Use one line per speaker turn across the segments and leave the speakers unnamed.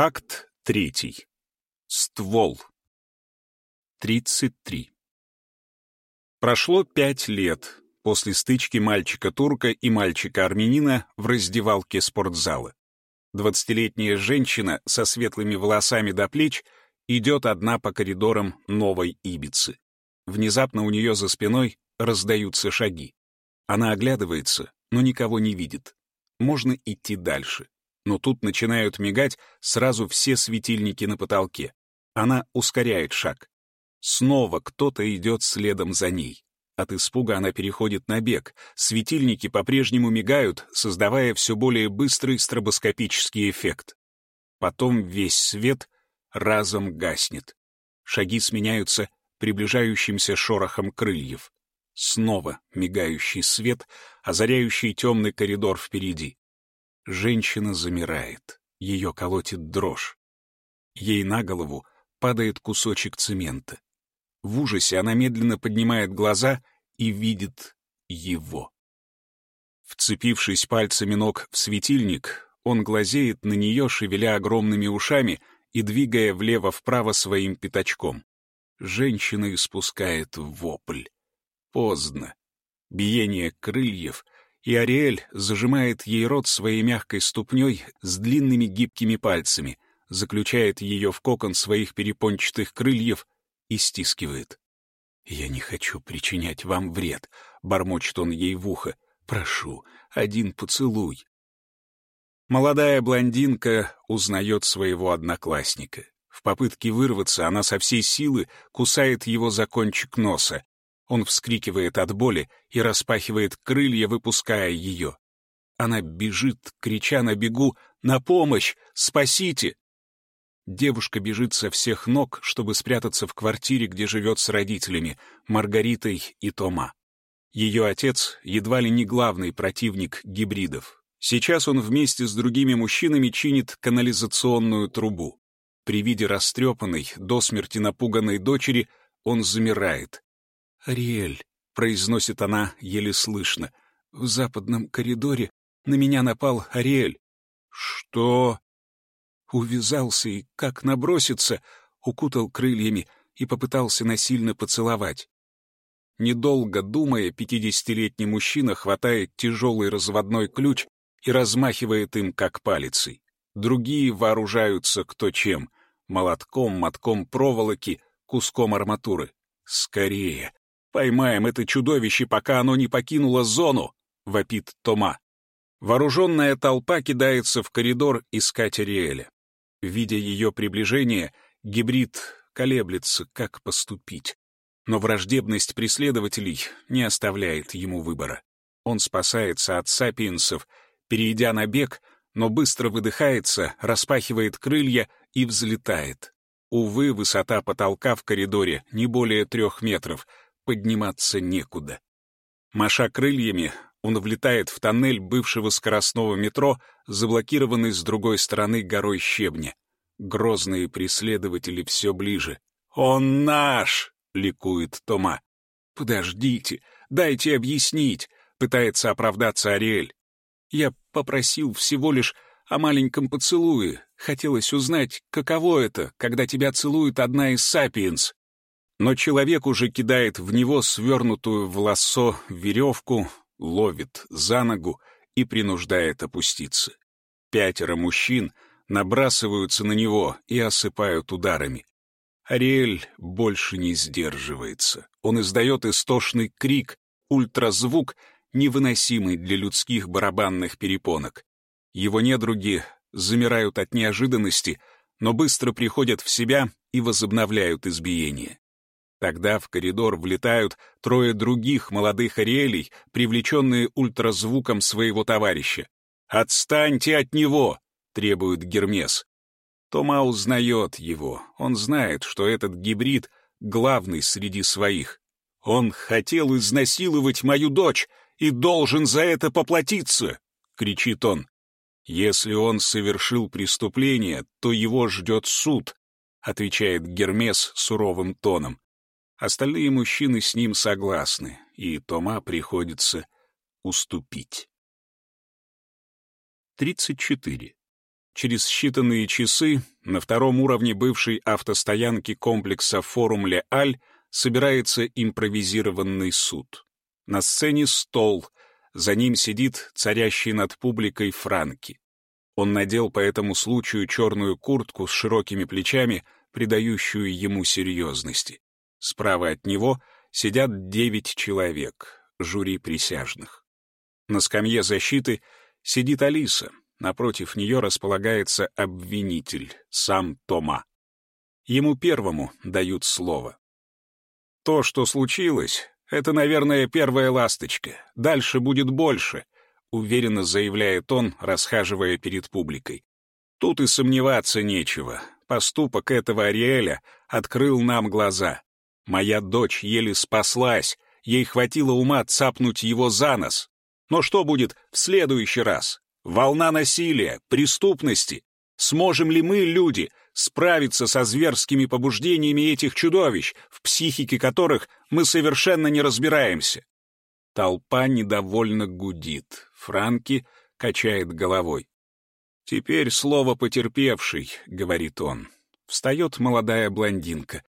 Акт третий. Ствол. 33. Прошло пять лет после стычки мальчика-турка и мальчика-армянина в раздевалке спортзала. Двадцатилетняя женщина со светлыми волосами до плеч идет одна по коридорам новой Ибицы. Внезапно у нее за спиной раздаются шаги. Она оглядывается, но никого не видит. Можно идти дальше. Но тут начинают мигать сразу все светильники на потолке. Она ускоряет шаг. Снова кто-то идет следом за ней. От испуга она переходит на бег. Светильники по-прежнему мигают, создавая все более быстрый стробоскопический эффект. Потом весь свет разом гаснет. Шаги сменяются приближающимся шорохом крыльев. Снова мигающий свет, озаряющий темный коридор впереди. Женщина замирает, ее колотит дрожь. Ей на голову падает кусочек цемента. В ужасе она медленно поднимает глаза и видит его. Вцепившись пальцами ног в светильник, он глазеет на нее, шевеля огромными ушами и двигая влево-вправо своим пятачком. Женщина испускает вопль. Поздно. Биение крыльев, и Ариэль зажимает ей рот своей мягкой ступней с длинными гибкими пальцами, заключает ее в кокон своих перепончатых крыльев и стискивает. «Я не хочу причинять вам вред», — бормочет он ей в ухо. «Прошу, один поцелуй». Молодая блондинка узнает своего одноклассника. В попытке вырваться она со всей силы кусает его за кончик носа. Он вскрикивает от боли и распахивает крылья, выпуская ее. Она бежит, крича на бегу «На помощь! Спасите!» Девушка бежит со всех ног, чтобы спрятаться в квартире, где живет с родителями, Маргаритой и Тома. Ее отец едва ли не главный противник гибридов. Сейчас он вместе с другими мужчинами чинит канализационную трубу. При виде растрепанной, до смерти напуганной дочери он замирает. «Ариэль», — произносит она еле слышно, — «в западном коридоре на меня напал Ариэль». «Что?» увязался и, как набросится, укутал крыльями и попытался насильно поцеловать. Недолго думая, пятидесятилетний мужчина хватает тяжелый разводной ключ и размахивает им, как палицей. Другие вооружаются кто чем — молотком, мотком проволоки, куском арматуры. «Скорее! Поймаем это чудовище, пока оно не покинуло зону!» — вопит Тома. Вооруженная толпа кидается в коридор искать Ариэля. Видя ее приближение, гибрид колеблется, как поступить. Но враждебность преследователей не оставляет ему выбора. Он спасается от сапиенсов, перейдя на бег, но быстро выдыхается, распахивает крылья и взлетает. Увы, высота потолка в коридоре не более трех метров, подниматься некуда. Маша крыльями, он влетает в тоннель бывшего скоростного метро, заблокированный с другой стороны горой щебня. Грозные преследователи все ближе. «Он наш!» — ликует Тома. «Подождите, дайте объяснить», — пытается оправдаться Ариэль. «Я попросил всего лишь о маленьком поцелуе. Хотелось узнать, каково это, когда тебя целует одна из сапиенс». Но человек уже кидает в него свернутую в лассо веревку, ловит за ногу и принуждает опуститься. Пятеро мужчин набрасываются на него и осыпают ударами. Ариэль больше не сдерживается. Он издает истошный крик, ультразвук, невыносимый для людских барабанных перепонок. Его недруги замирают от неожиданности, но быстро приходят в себя и возобновляют избиение. Тогда в коридор влетают трое других молодых Ариэлей, привлеченные ультразвуком своего товарища. «Отстаньте от него!» — требует Гермес. Тома узнает его. Он знает, что этот гибрид главный среди своих. «Он хотел изнасиловать мою дочь и должен за это поплатиться!» — кричит он. «Если он совершил преступление, то его ждет суд», — отвечает Гермес суровым тоном. Остальные мужчины с ним согласны, и Тома приходится уступить. 34. через считанные часы на втором уровне бывшей автостоянки комплекса «Форум Ле-Аль» собирается импровизированный суд. На сцене стол, за ним сидит царящий над публикой Франки. Он надел по этому случаю черную куртку с широкими плечами, придающую ему серьезности. Справа от него сидят девять человек, жюри присяжных. На скамье защиты сидит Алиса, напротив нее располагается обвинитель, сам Тома. Ему первому дают слово. То, что случилось, это, наверное, первая ласточка. Дальше будет больше, уверенно заявляет он, расхаживая перед публикой. Тут и сомневаться нечего. Поступок этого Ариэля открыл нам глаза. Моя дочь еле спаслась, ей хватило ума цапнуть его за нос. Но что будет в следующий раз? Волна насилия, преступности. Сможем ли мы, люди, справиться со зверскими побуждениями этих чудовищ, в психике которых мы совершенно не разбираемся? Толпа недовольно гудит. Франки качает головой. «Теперь слово потерпевший», — говорит он. Встает молодая блондинка.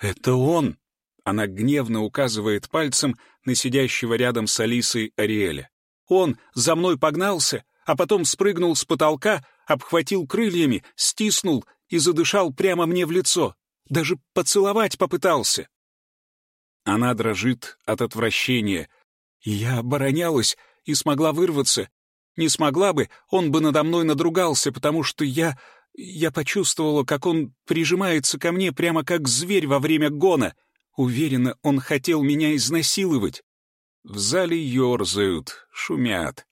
«Это он!» Она гневно указывает пальцем на сидящего рядом с Алисой Ариэля. «Он за мной погнался, а потом спрыгнул с потолка, обхватил крыльями, стиснул и задышал прямо мне в лицо. Даже поцеловать попытался. Она дрожит от отвращения. Я оборонялась и смогла вырваться. Не смогла бы, он бы надо мной надругался, потому что я... Я почувствовала, как он прижимается ко мне прямо как зверь во время гона. Уверена, он хотел меня изнасиловать. В зале ерзают, шумят.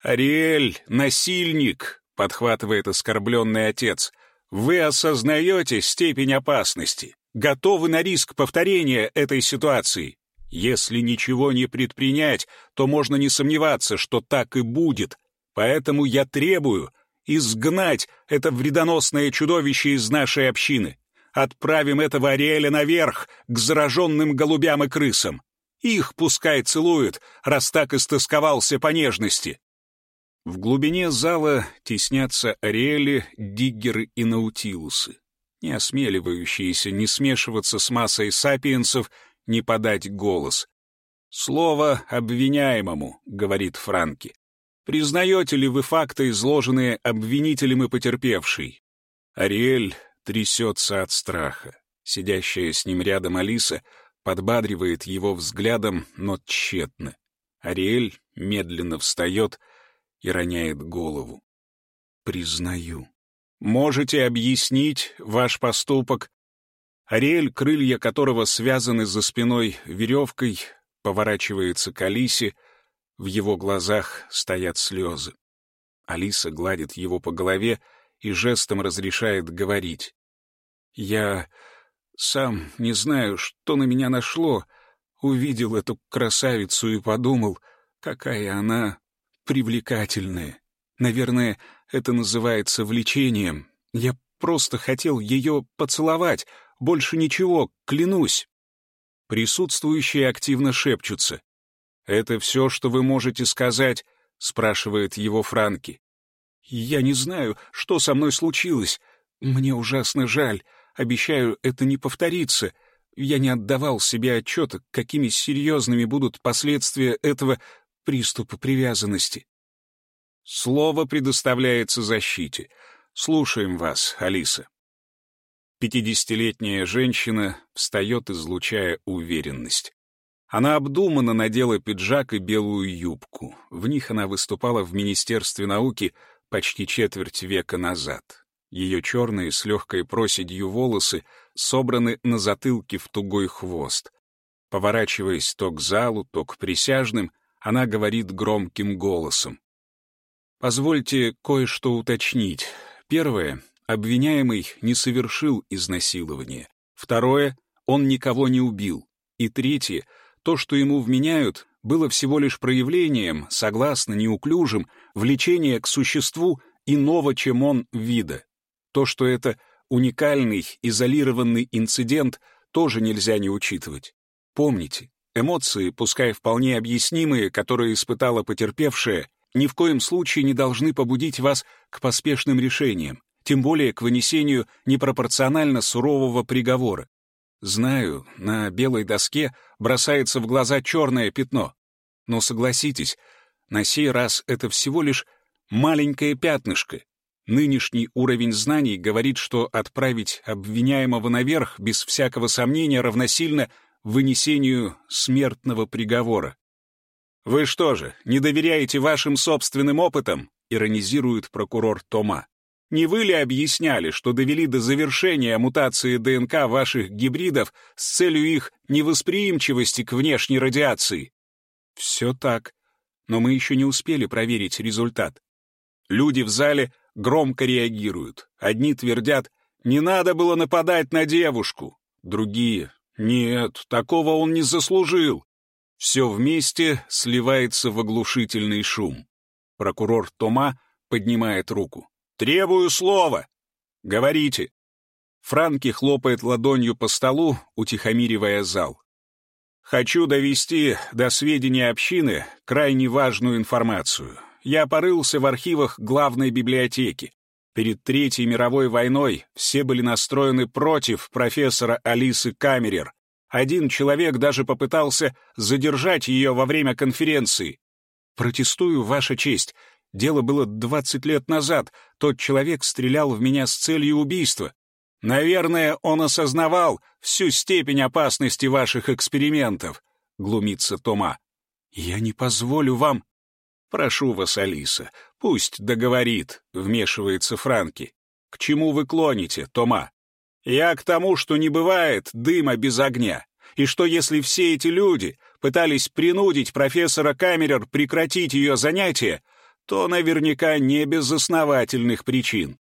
«Ариэль, насильник!» — подхватывает оскорбленный отец. «Вы осознаете степень опасности, готовы на риск повторения этой ситуации. Если ничего не предпринять, то можно не сомневаться, что так и будет. Поэтому я требую изгнать это вредоносное чудовище из нашей общины. Отправим этого Ариэля наверх, к зараженным голубям и крысам. Их пускай целуют, раз так истосковался по нежности. В глубине зала теснятся ариэли, диггеры и наутилусы, не осмеливающиеся не смешиваться с массой сапиенсов, не подать голос. «Слово обвиняемому», — говорит Франки. «Признаете ли вы факты, изложенные обвинителем и потерпевшей?» Ариэль трясется от страха. Сидящая с ним рядом Алиса подбадривает его взглядом, но тщетно. Ариэль медленно встает — и роняет голову. «Признаю. Можете объяснить ваш поступок?» Ариэль, крылья которого связаны за спиной веревкой, поворачивается к Алисе, в его глазах стоят слезы. Алиса гладит его по голове и жестом разрешает говорить. «Я сам не знаю, что на меня нашло. Увидел эту красавицу и подумал, какая она привлекательная. Наверное, это называется влечением. Я просто хотел ее поцеловать, больше ничего, клянусь. Присутствующие активно шепчутся. «Это все, что вы можете сказать?» — спрашивает его Франки. «Я не знаю, что со мной случилось. Мне ужасно жаль. Обещаю, это не повторится. Я не отдавал себе отчета, какими серьезными будут последствия этого приступа привязанности. Слово предоставляется защите. Слушаем вас, Алиса. Пятидесятилетняя женщина встает, излучая уверенность. Она обдуманно надела пиджак и белую юбку. В них она выступала в Министерстве науки почти четверть века назад. Ее черные с легкой проседью волосы собраны на затылке в тугой хвост. Поворачиваясь то к залу, то к присяжным, она говорит громким голосом. «Позвольте кое-что уточнить. Первое. Обвиняемый не совершил изнасилование. Второе. Он никого не убил. И третье. То, что ему вменяют, было всего лишь проявлением, согласно неуклюжим, влечения к существу иного, чем он, вида. То, что это уникальный, изолированный инцидент, тоже нельзя не учитывать. Помните, Эмоции, пускай вполне объяснимые, которые испытала потерпевшая, ни в коем случае не должны побудить вас к поспешным решениям, тем более к вынесению непропорционально сурового приговора. Знаю, на белой доске бросается в глаза черное пятно. Но согласитесь, на сей раз это всего лишь маленькое пятнышко. Нынешний уровень знаний говорит, что отправить обвиняемого наверх без всякого сомнения равносильно вынесению смертного приговора. «Вы что же, не доверяете вашим собственным опытам?» — иронизирует прокурор Тома. «Не вы ли объясняли, что довели до завершения мутации ДНК ваших гибридов с целью их невосприимчивости к внешней радиации?» «Все так, но мы еще не успели проверить результат. Люди в зале громко реагируют. Одни твердят «не надо было нападать на девушку», другие «нет, такого он не заслужил». Все вместе сливается в оглушительный шум. Прокурор Тома поднимает руку. «Требую слова!» «Говорите!» Франки хлопает ладонью по столу, утихомиривая зал. «Хочу довести до сведения общины крайне важную информацию. Я порылся в архивах главной библиотеки. Перед Третьей мировой войной все были настроены против профессора Алисы Камерер, один человек даже попытался задержать ее во время конференции. «Протестую, Ваша честь. Дело было 20 лет назад. Тот человек стрелял в меня с целью убийства. Наверное, он осознавал всю степень опасности ваших экспериментов», — глумится Тома. «Я не позволю вам...» «Прошу вас, Алиса, пусть договорит», — вмешивается Франки. «К чему вы клоните, Тома?» Я к тому, что не бывает дыма без огня, и что если все эти люди пытались принудить профессора Камерер прекратить ее занятия, то наверняка не без основательных причин.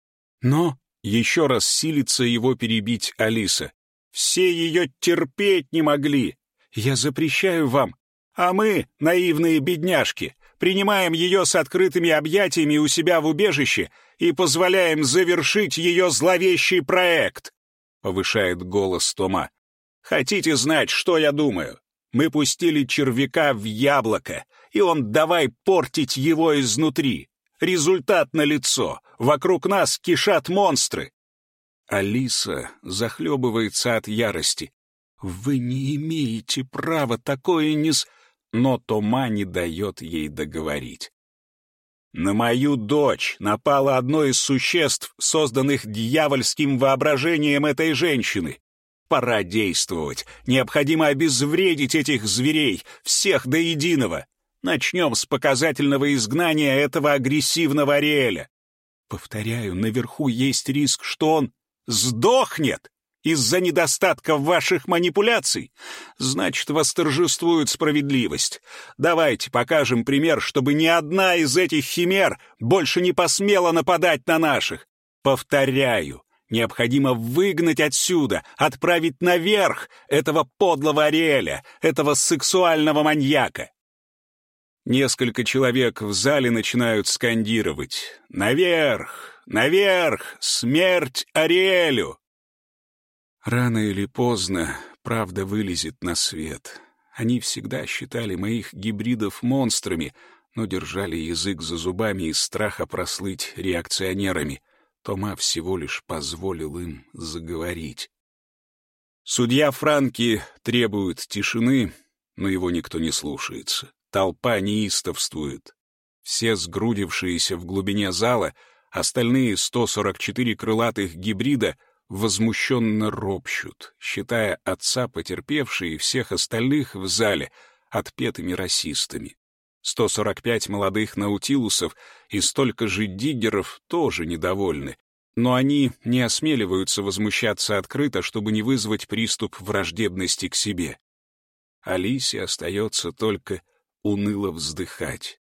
Но еще раз силится его перебить Алиса. Все ее терпеть не могли. Я запрещаю вам. А мы, наивные бедняжки, принимаем ее с открытыми объятиями у себя в убежище и позволяем завершить ее зловещий проект. — повышает голос Тома. «Хотите знать, что я думаю? Мы пустили червяка в яблоко, и он давай портить его изнутри. Результат налицо. Вокруг нас кишат монстры». Алиса захлебывается от ярости. «Вы не имеете права такое с...» Но Тома не дает ей договорить. На мою дочь напало одно из существ, созданных дьявольским воображением этой женщины. Пора действовать. Необходимо обезвредить этих зверей, всех до единого. Начнем с показательного изгнания этого агрессивного Ариэля. Повторяю, наверху есть риск, что он сдохнет из-за недостатка ваших манипуляций, значит, восторжествует справедливость. Давайте покажем пример, чтобы ни одна из этих химер больше не посмела нападать на наших. Повторяю, необходимо выгнать отсюда, отправить наверх этого подлого Ариэля, этого сексуального маньяка. Несколько человек в зале начинают скандировать «Наверх! Наверх! Смерть Ариэлю!» Рано или поздно правда вылезет на свет. Они всегда считали моих гибридов монстрами, но держали язык за зубами из страха прослыть реакционерами. Тома всего лишь позволил им заговорить. Судья Франки требует тишины, но его никто не слушается. Толпа неистовствует. Все сгрудившиеся в глубине зала, остальные 144 крылатых гибрида — возмущенно ропщут, считая отца потерпевшие и всех остальных в зале отпетыми расистами. 145 молодых наутилусов и столько же диггеров тоже недовольны, но они не осмеливаются возмущаться открыто, чтобы не вызвать приступ враждебности к себе. Алисе остается только уныло вздыхать.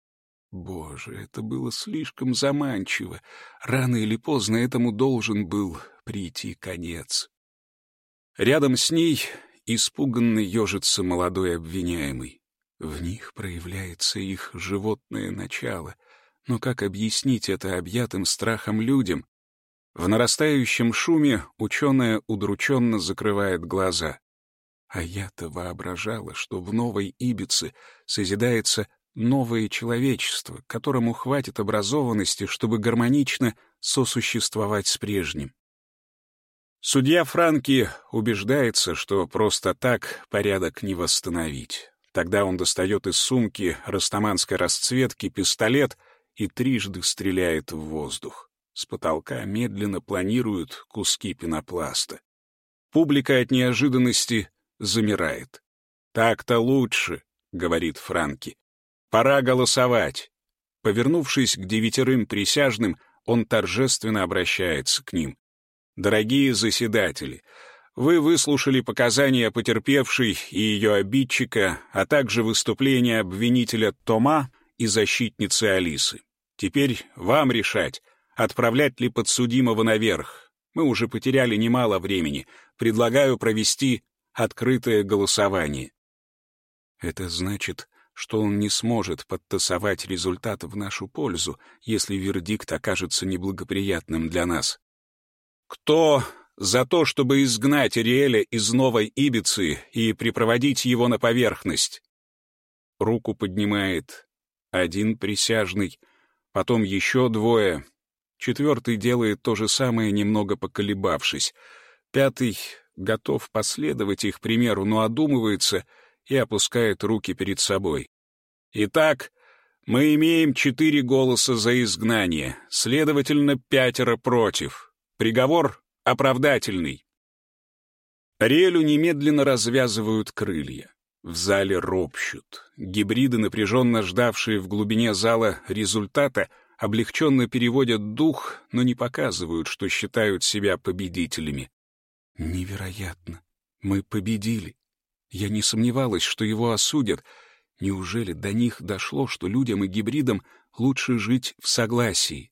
Боже, это было слишком заманчиво. Рано или поздно этому должен был прийти конец. Рядом с ней испуганно ежится молодой обвиняемый. В них проявляется их животное начало. Но как объяснить это объятым страхом людям? В нарастающем шуме ученая удрученно закрывает глаза. А я-то воображала, что в новой Ибице созидается новое человечество, которому хватит образованности, чтобы гармонично сосуществовать с прежним. Судья Франки убеждается, что просто так порядок не восстановить. Тогда он достает из сумки растаманской расцветки пистолет и трижды стреляет в воздух. С потолка медленно планируют куски пенопласта. Публика от неожиданности замирает. «Так-то лучше», — говорит Франки. «Пора голосовать». Повернувшись к девятерым присяжным, он торжественно обращается к ним. «Дорогие заседатели, вы выслушали показания потерпевшей и ее обидчика, а также выступления обвинителя Тома и защитницы Алисы. Теперь вам решать, отправлять ли подсудимого наверх. Мы уже потеряли немало времени. Предлагаю провести открытое голосование. Это значит, что он не сможет подтасовать результат в нашу пользу, если вердикт окажется неблагоприятным для нас. Кто за то, чтобы изгнать Ириэля из Новой Ибицы и припроводить его на поверхность? Руку поднимает один присяжный, потом еще двое. Четвертый делает то же самое, немного поколебавшись. Пятый готов последовать их примеру, но одумывается — и опускает руки перед собой. Итак, мы имеем четыре голоса за изгнание, следовательно, пятеро против. Приговор оправдательный. Релю немедленно развязывают крылья. В зале ропщут. Гибриды, напряженно ждавшие в глубине зала результата, облегченно переводят дух, но не показывают, что считают себя победителями. Невероятно. Мы победили. Я не сомневалась, что его осудят. Неужели до них дошло, что людям и гибридам лучше жить в согласии?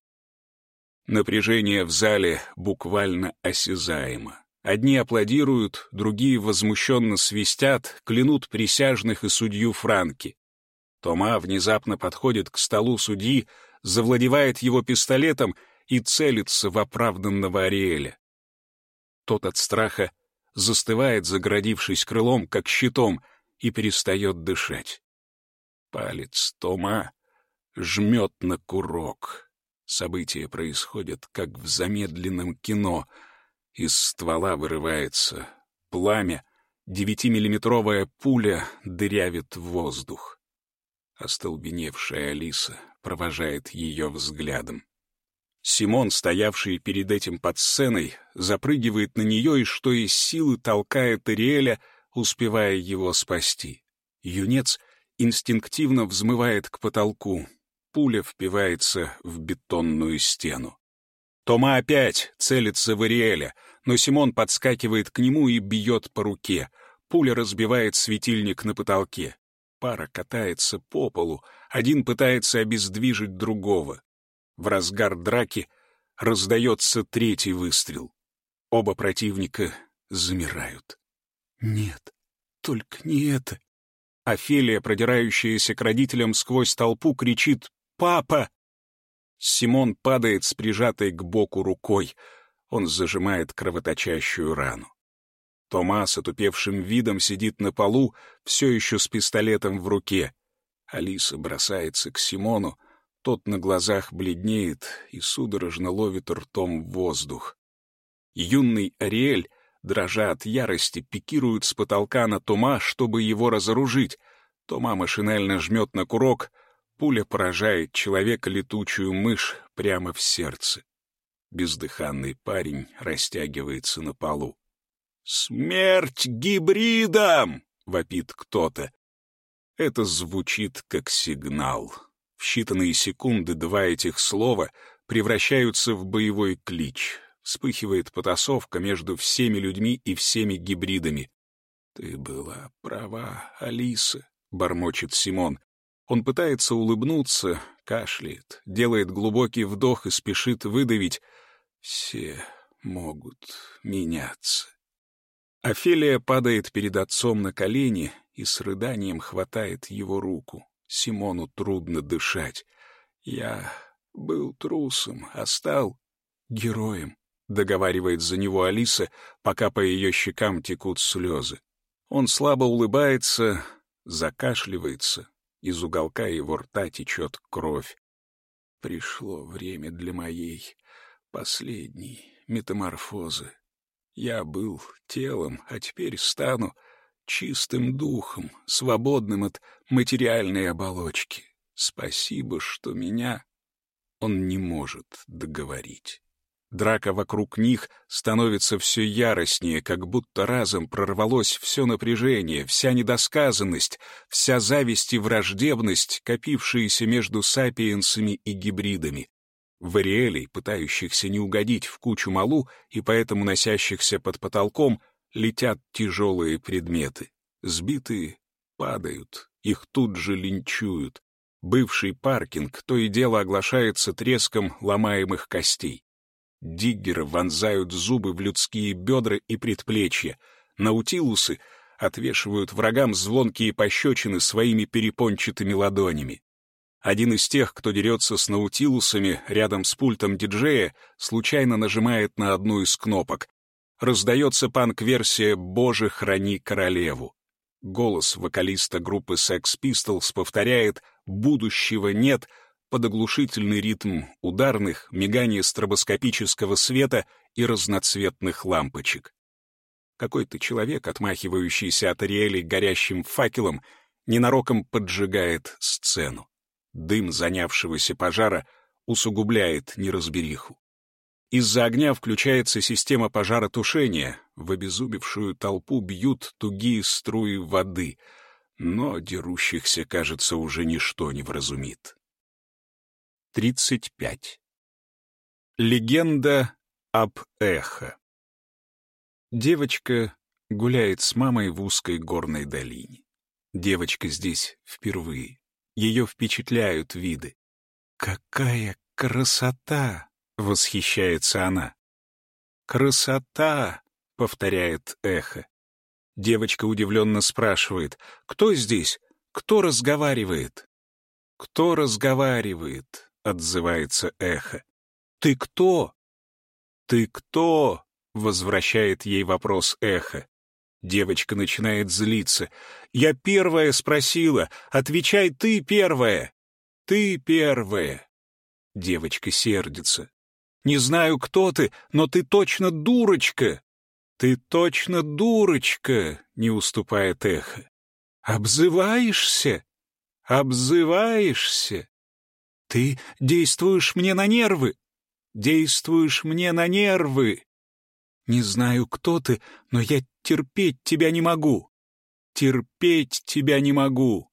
Напряжение в зале буквально осязаемо. Одни аплодируют, другие возмущенно свистят, клянут присяжных и судью Франки. Тома внезапно подходит к столу судьи, завладевает его пистолетом и целится в оправданного Ариэля. Тот от страха застывает, заградившись крылом, как щитом, и перестает дышать. Палец Тома жмет на курок. События происходят, как в замедленном кино. Из ствола вырывается пламя, девятимиллиметровая пуля дырявит воздух. Остолбеневшая Алиса провожает ее взглядом. Симон, стоявший перед этим под сценой, запрыгивает на нее и что из силы толкает Ириэля, успевая его спасти. Юнец инстинктивно взмывает к потолку. Пуля впивается в бетонную стену. Тома опять целится в Ириэля, но Симон подскакивает к нему и бьет по руке. Пуля разбивает светильник на потолке. Пара катается по полу, один пытается обездвижить другого. В разгар драки раздается третий выстрел. Оба противника замирают. Нет, только не это. Офелия, продирающаяся к родителям сквозь толпу, кричит «Папа!». Симон падает с прижатой к боку рукой. Он зажимает кровоточащую рану. Томас, отупевшим видом, сидит на полу, все еще с пистолетом в руке. Алиса бросается к Симону, тот на глазах бледнеет и судорожно ловит ртом воздух. Юный Ариэль, дрожа от ярости, пикирует с потолка на Тома, чтобы его разоружить. Тома машинально жмет на курок, пуля поражает человека летучую мышь прямо в сердце. Бездыханный парень растягивается на полу. «Смерть гибридам!» — вопит кто-то. Это звучит как сигнал. В считанные секунды два этих слова превращаются в боевой клич. Вспыхивает потасовка между всеми людьми и всеми гибридами. «Ты была права, Алиса», — бормочет Симон. Он пытается улыбнуться, кашляет, делает глубокий вдох и спешит выдавить. «Все могут меняться». Офелия падает перед отцом на колени и с рыданием хватает его руку. Симону трудно дышать. Я был трусом, а стал героем, договаривает за него Алиса, пока по ее щекам текут слезы. Он слабо улыбается, закашливается. Из уголка его рта течет кровь. Пришло время для моей последней метаморфозы. Я был телом, а теперь стану чистым духом, свободным от материальной оболочки. Спасибо, что меня он не может договорить. Драка вокруг них становится все яростнее, как будто разом прорвалось все напряжение, вся недосказанность, вся зависть и враждебность, копившиеся между сапиенсами и гибридами. Вариэлей, пытающихся не угодить в кучу малу и поэтому носящихся под потолком, летят тяжелые предметы. Сбитые падают, их тут же линчуют. Бывший паркинг то и дело оглашается треском ломаемых костей. Диггеры вонзают зубы в людские бедра и предплечья. Наутилусы отвешивают врагам звонкие пощечины своими перепончатыми ладонями. Один из тех, кто дерется с наутилусами рядом с пультом диджея, случайно нажимает на одну из кнопок. Раздается панк-версия «Боже, храни королеву». Голос вокалиста группы Sex Pistols повторяет «Будущего нет», под оглушительный ритм ударных, мигание стробоскопического света и разноцветных лампочек. Какой-то человек, отмахивающийся от Ариэли горящим факелом, ненароком поджигает сцену. Дым занявшегося пожара усугубляет неразбериху. Из-за огня включается система пожаротушения, в обезубившую толпу бьют тугие струи воды, но дерущихся, кажется, уже ничто не вразумит. 35. Легенда об эхо. Девочка гуляет с мамой в узкой горной долине. Девочка здесь впервые. Ее впечатляют виды. «Какая красота!» — восхищается она. «Красота!» — повторяет эхо. Девочка удивленно спрашивает, «Кто здесь? Кто разговаривает?» «Кто разговаривает?» — отзывается эхо. «Ты кто?» «Ты кто?» — возвращает ей вопрос эхо. Девочка начинает злиться. «Я первая спросила. Отвечай ты первая!» «Ты первая!» Девочка сердится. «Не знаю, кто ты, но ты точно дурочка!» «Ты точно дурочка!» — не уступает эхо. «Обзываешься? Обзываешься?» Ты действуешь мне на нервы! Действуешь мне на нервы! Не знаю, кто ты, но я терпеть тебя не могу. Терпеть тебя не могу.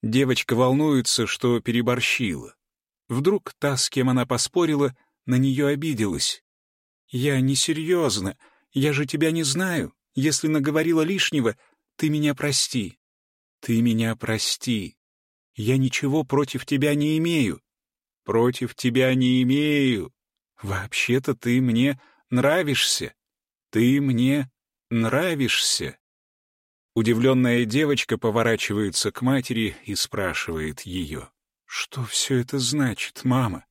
Девочка волнуется, что переборщила. Вдруг та, с кем она поспорила, на нее обиделась. «Я несерьезно. Я же тебя не знаю. Если наговорила лишнего, ты меня прости. Ты меня прости. Я ничего против тебя не имею. Против тебя не имею. Вообще-то ты мне нравишься. Ты мне нравишься. Удивленная девочка поворачивается к матери и спрашивает ее. «Что все это значит, мама?»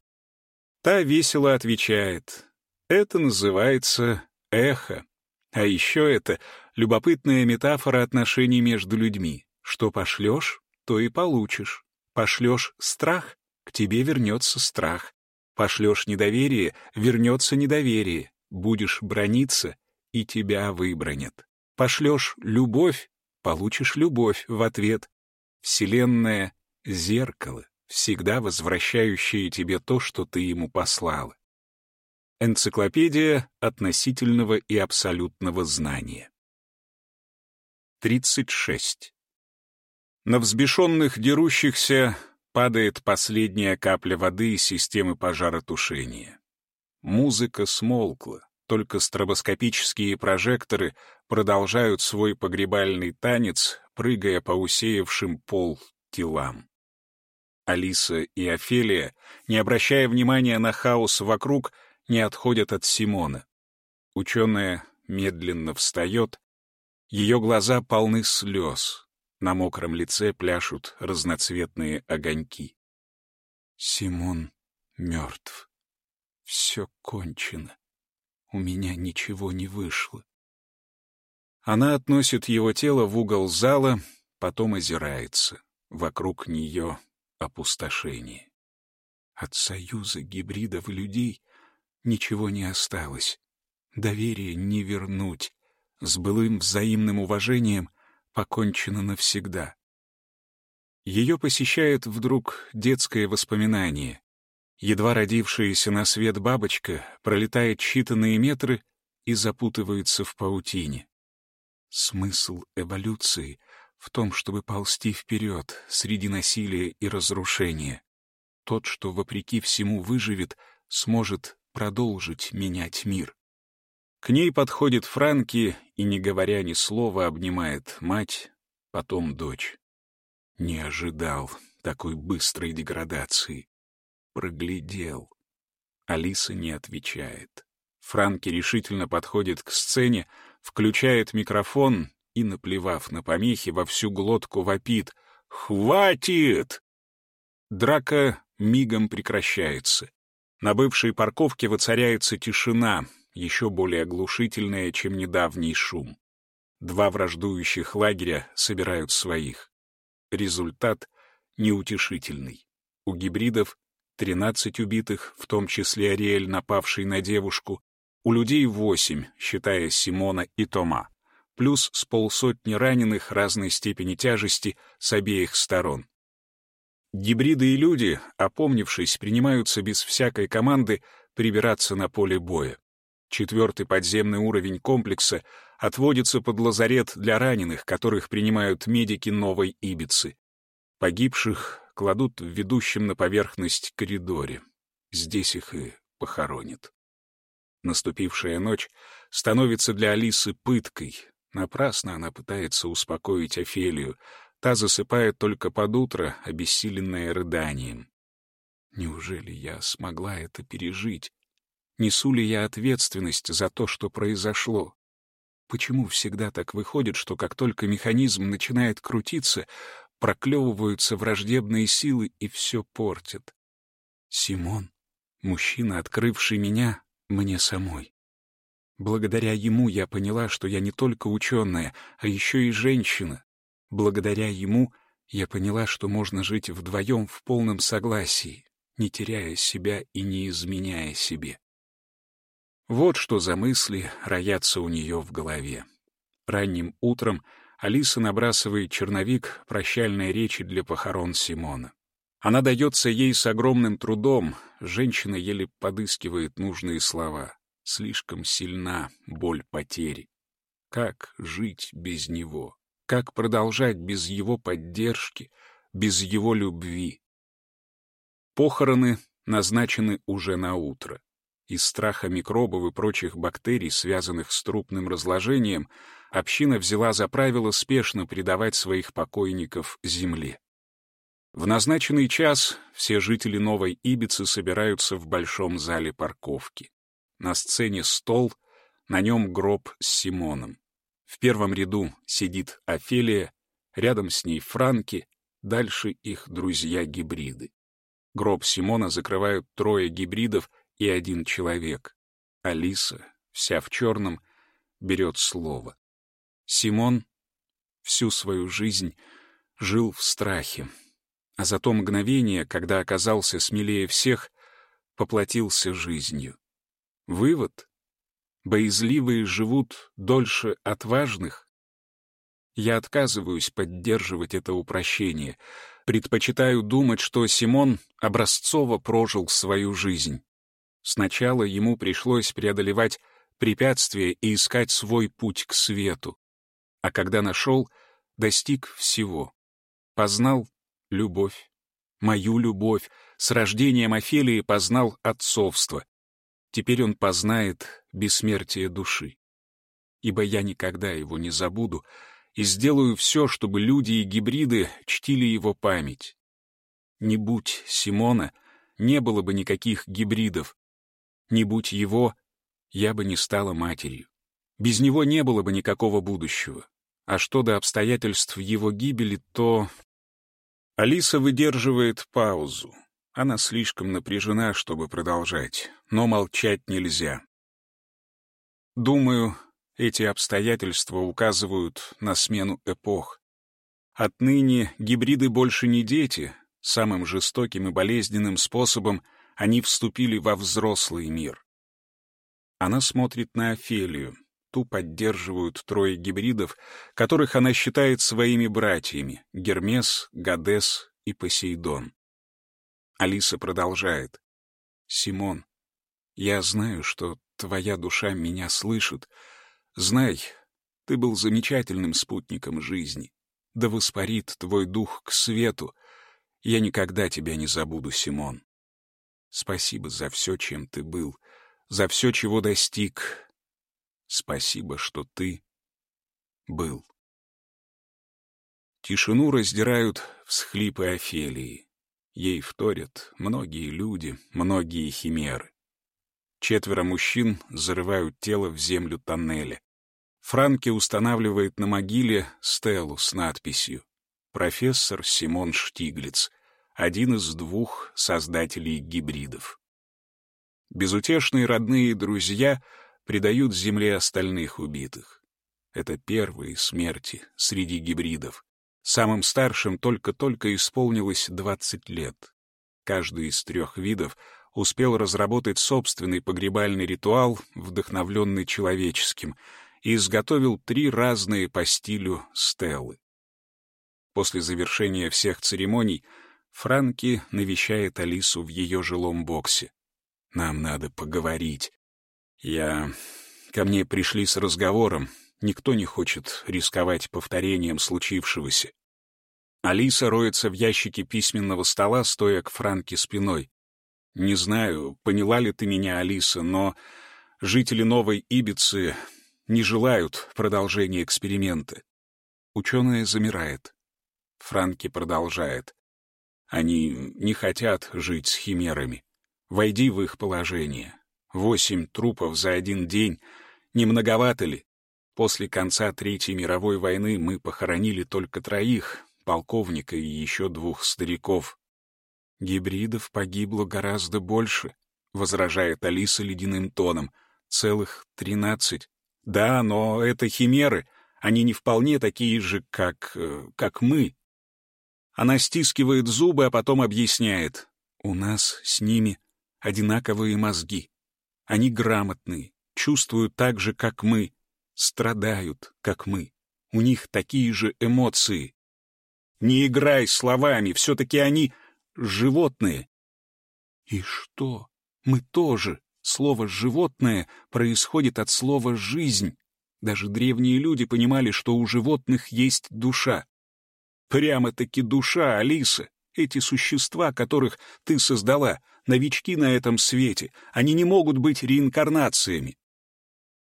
Та весело отвечает. «Это называется эхо. А еще это любопытная метафора отношений между людьми. Что пошлешь, то и получишь. Пошлешь страх, к тебе вернется страх. Пошлешь недоверие, вернется недоверие. Будешь брониться, и тебя выбронят. Пошлешь любовь, получишь любовь в ответ. Вселенная — зеркало, всегда возвращающее тебе то, что ты ему послала. Энциклопедия относительного и абсолютного знания. 36. На взбешенных дерущихся падает последняя капля воды из системы пожаротушения. Музыка смолкла, только стробоскопические прожекторы продолжают свой погребальный танец, прыгая по усеявшим пол телам. Алиса и Офелия, не обращая внимания на хаос вокруг, не отходят от Симона. Ученая медленно встает, ее глаза полны слез, на мокром лице пляшут разноцветные огоньки. Симон мертв. Все кончено. У меня ничего не вышло. Она относит его тело в угол зала, потом озирается. вокруг нее опустошение. От союза гибридов и людей ничего не осталось. Доверие не вернуть. С былым взаимным уважением покончено навсегда. Ее посещает вдруг детское воспоминание. Едва родившаяся на свет бабочка пролетает считанные метры и запутывается в паутине. Смысл эволюции в том, чтобы ползти вперед среди насилия и разрушения. Тот, что вопреки всему выживет, сможет продолжить менять мир. К ней подходит Франки и, не говоря ни слова, обнимает мать, потом дочь. Не ожидал такой быстрой деградации. Проглядел. Алиса не отвечает. Франки решительно подходит к сцене, включает микрофон и, наплевав на помехи, во всю глотку вопит «Хватит!». Драка мигом прекращается. На бывшей парковке воцаряется тишина, еще более оглушительная, чем недавний шум. Два враждующих лагеря собирают своих. Результат неутешительный. У гибридов 13 убитых, в том числе Ариэль, напавший на девушку, у людей 8, считая Симона и Тома плюс с полсотни раненых разной степени тяжести с обеих сторон. Гибриды и люди, опомнившись, принимаются без всякой команды прибираться на поле боя. Четвертый подземный уровень комплекса отводится под лазарет для раненых, которых принимают медики новой Ибицы. Погибших кладут в ведущем на поверхность коридоре. Здесь их и похоронят. Наступившая ночь становится для Алисы пыткой, Напрасно она пытается успокоить Офелию. Та засыпает только под утро, обессиленная рыданием. Неужели я смогла это пережить? Несу ли я ответственность за то, что произошло? Почему всегда так выходит, что как только механизм начинает крутиться, проклевываются враждебные силы и все портят? Симон, мужчина, открывший меня, мне самой. Благодаря ему я поняла, что я не только ученая, а еще и женщина. Благодаря ему я поняла, что можно жить вдвоем в полном согласии, не теряя себя и не изменяя себе. Вот что за мысли роятся у нее в голове. Ранним утром Алиса набрасывает черновик прощальной речи для похорон Симона. Она дается ей с огромным трудом, женщина еле подыскивает нужные слова. Слишком сильна боль потери. Как жить без него? Как продолжать без его поддержки, без его любви? Похороны назначены уже на утро. Из страха микробов и прочих бактерий, связанных с трупным разложением, община взяла за правило спешно предавать своих покойников земле. В назначенный час все жители Новой Ибицы собираются в большом зале парковки. На сцене стол, на нем гроб с Симоном. В первом ряду сидит Офелия, рядом с ней Франки, дальше их друзья-гибриды. Гроб Симона закрывают трое гибридов и один человек. Алиса, вся в черном, берет слово. Симон всю свою жизнь жил в страхе, а за то мгновение, когда оказался смелее всех, поплатился жизнью. Вывод? Боязливые живут дольше отважных? Я отказываюсь поддерживать это упрощение. Предпочитаю думать, что Симон образцово прожил свою жизнь. Сначала ему пришлось преодолевать препятствия и искать свой путь к свету. А когда нашел, достиг всего. Познал любовь, мою любовь, с рождением Офелии познал отцовство, Теперь он познает бессмертие души. Ибо я никогда его не забуду и сделаю все, чтобы люди и гибриды чтили его память. Не будь Симона, не было бы никаких гибридов. Не будь его, я бы не стала матерью. Без него не было бы никакого будущего. А что до обстоятельств его гибели, то... Алиса выдерживает паузу. Она слишком напряжена, чтобы продолжать, но молчать нельзя. Думаю, эти обстоятельства указывают на смену эпох. Отныне гибриды больше не дети. Самым жестоким и болезненным способом они вступили во взрослый мир. Она смотрит на Офелию. Ту поддерживают трое гибридов, которых она считает своими братьями — Гермес, Гадес и Посейдон. Алиса продолжает. «Симон, я знаю, что твоя душа меня слышит. Знай, ты был замечательным спутником жизни. Да воспарит твой дух к свету. Я никогда тебя не забуду, Симон. Спасибо за все, чем ты был, за все, чего достиг. Спасибо, что ты был. Тишину раздирают всхлипы Офелии. Ей вторят многие люди, многие химеры. Четверо мужчин зарывают тело в землю тоннеля. Франки устанавливает на могиле стелу с надписью «Профессор Симон Штиглиц, один из двух создателей гибридов». Безутешные родные друзья предают земле остальных убитых. Это первые смерти среди гибридов. Самым старшим только-только исполнилось 20 лет. Каждый из трех видов успел разработать собственный погребальный ритуал, вдохновленный человеческим, и изготовил три разные по стилю стелы. После завершения всех церемоний Франки навещает Алису в ее жилом боксе. «Нам надо поговорить. Я... Ко мне пришли с разговором. Никто не хочет рисковать повторением случившегося. Алиса роется в ящике письменного стола, стоя к Франке спиной. «Не знаю, поняла ли ты меня, Алиса, но жители Новой Ибицы не желают продолжения эксперимента». Ученая замирает. Франки продолжает. «Они не хотят жить с химерами. Войди в их положение. Восемь трупов за один день. Не многовато ли? После конца Третьей мировой войны мы похоронили только троих, полковника и еще двух стариков. Гибридов погибло гораздо больше, возражает Алиса ледяным тоном. Целых тринадцать. Да, но это химеры. Они не вполне такие же, как... Э, как мы. Она стискивает зубы, а потом объясняет. У нас с ними одинаковые мозги. Они грамотные, чувствуют так же, как мы, страдают, как мы. У них такие же эмоции. Не играй словами, все-таки они животные. И что? Мы тоже. Слово «животное» происходит от слова «жизнь». Даже древние люди понимали, что у животных есть душа. Прямо-таки душа, Алиса. Эти существа, которых ты создала, новички на этом свете, они не могут быть реинкарнациями.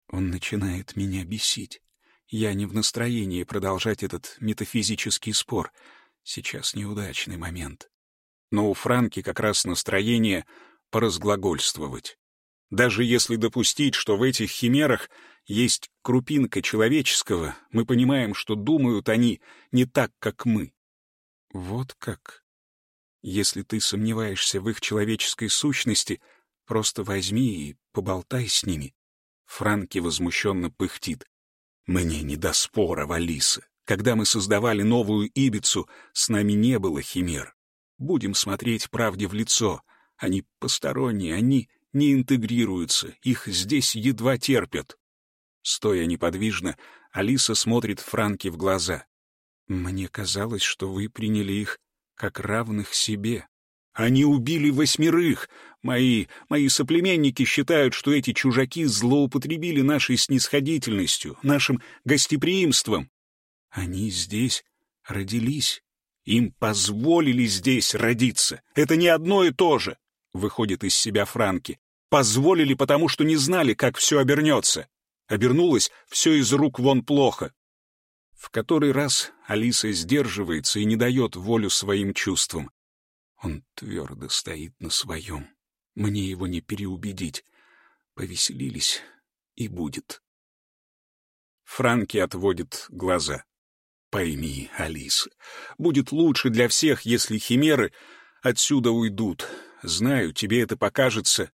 Он начинает меня бесить. Я не в настроении продолжать этот метафизический спор. Сейчас неудачный момент. Но у Франки как раз настроение поразглагольствовать. Даже если допустить, что в этих химерах есть крупинка человеческого, мы понимаем, что думают они не так, как мы. Вот как. Если ты сомневаешься в их человеческой сущности, просто возьми и поболтай с ними. Франки возмущенно пыхтит. Мне не до спора, Валиса. Когда мы создавали новую Ибицу, с нами не было химер. Будем смотреть правде в лицо. Они посторонние, они не интегрируются, их здесь едва терпят. Стоя неподвижно, Алиса смотрит Франки в глаза. «Мне казалось, что вы приняли их как равных себе». Они убили восьмерых. Мои, мои соплеменники считают, что эти чужаки злоупотребили нашей снисходительностью, нашим гостеприимством. Они здесь родились. Им позволили здесь родиться. Это не одно и то же, — выходит из себя Франки. Позволили, потому что не знали, как все обернется. Обернулось все из рук вон плохо. В который раз Алиса сдерживается и не дает волю своим чувствам. Он твердо стоит на своем. Мне его не переубедить. Повеселились, и будет. Франки отводит глаза. Пойми, Алиса, будет лучше для всех, если химеры отсюда уйдут. Знаю, тебе это покажется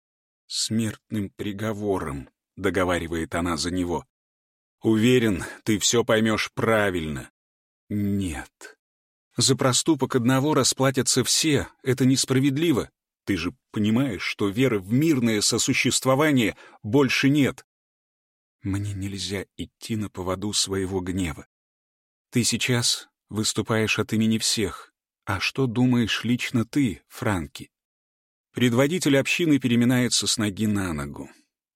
смертным приговором, договаривает она за него. Уверен, ты все поймешь правильно. Нет, За проступок одного расплатятся все. Это несправедливо. Ты же понимаешь, что веры в мирное сосуществование больше нет. Мне нельзя идти на поводу своего гнева. Ты сейчас выступаешь от имени всех. А что думаешь лично ты, Франки? Предводитель общины переминается с ноги на ногу.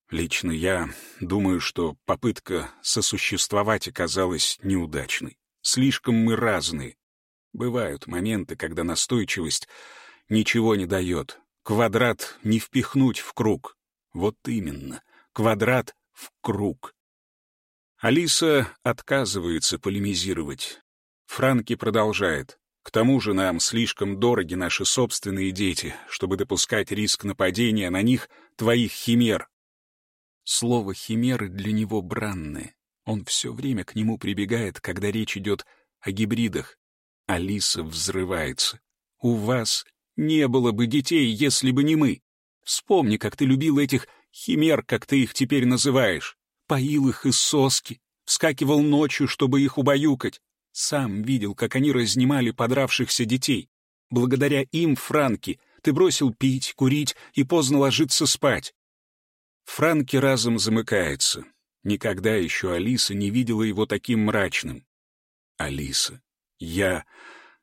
Лично я думаю, что попытка сосуществовать оказалась неудачной. Слишком мы разные. Бывают моменты, когда настойчивость ничего не дает. Квадрат не впихнуть в круг. Вот именно, квадрат в круг. Алиса отказывается полемизировать. Франки продолжает. К тому же нам слишком дороги наши собственные дети, чтобы допускать риск нападения на них твоих химер. Слово «химеры» для него бранное. Он все время к нему прибегает, когда речь идет о гибридах. Алиса взрывается. «У вас не было бы детей, если бы не мы. Вспомни, как ты любил этих химер, как ты их теперь называешь. Поил их из соски, вскакивал ночью, чтобы их убаюкать. Сам видел, как они разнимали подравшихся детей. Благодаря им, Франки, ты бросил пить, курить и поздно ложиться спать. Франки разом замыкается. Никогда еще Алиса не видела его таким мрачным. Алиса, я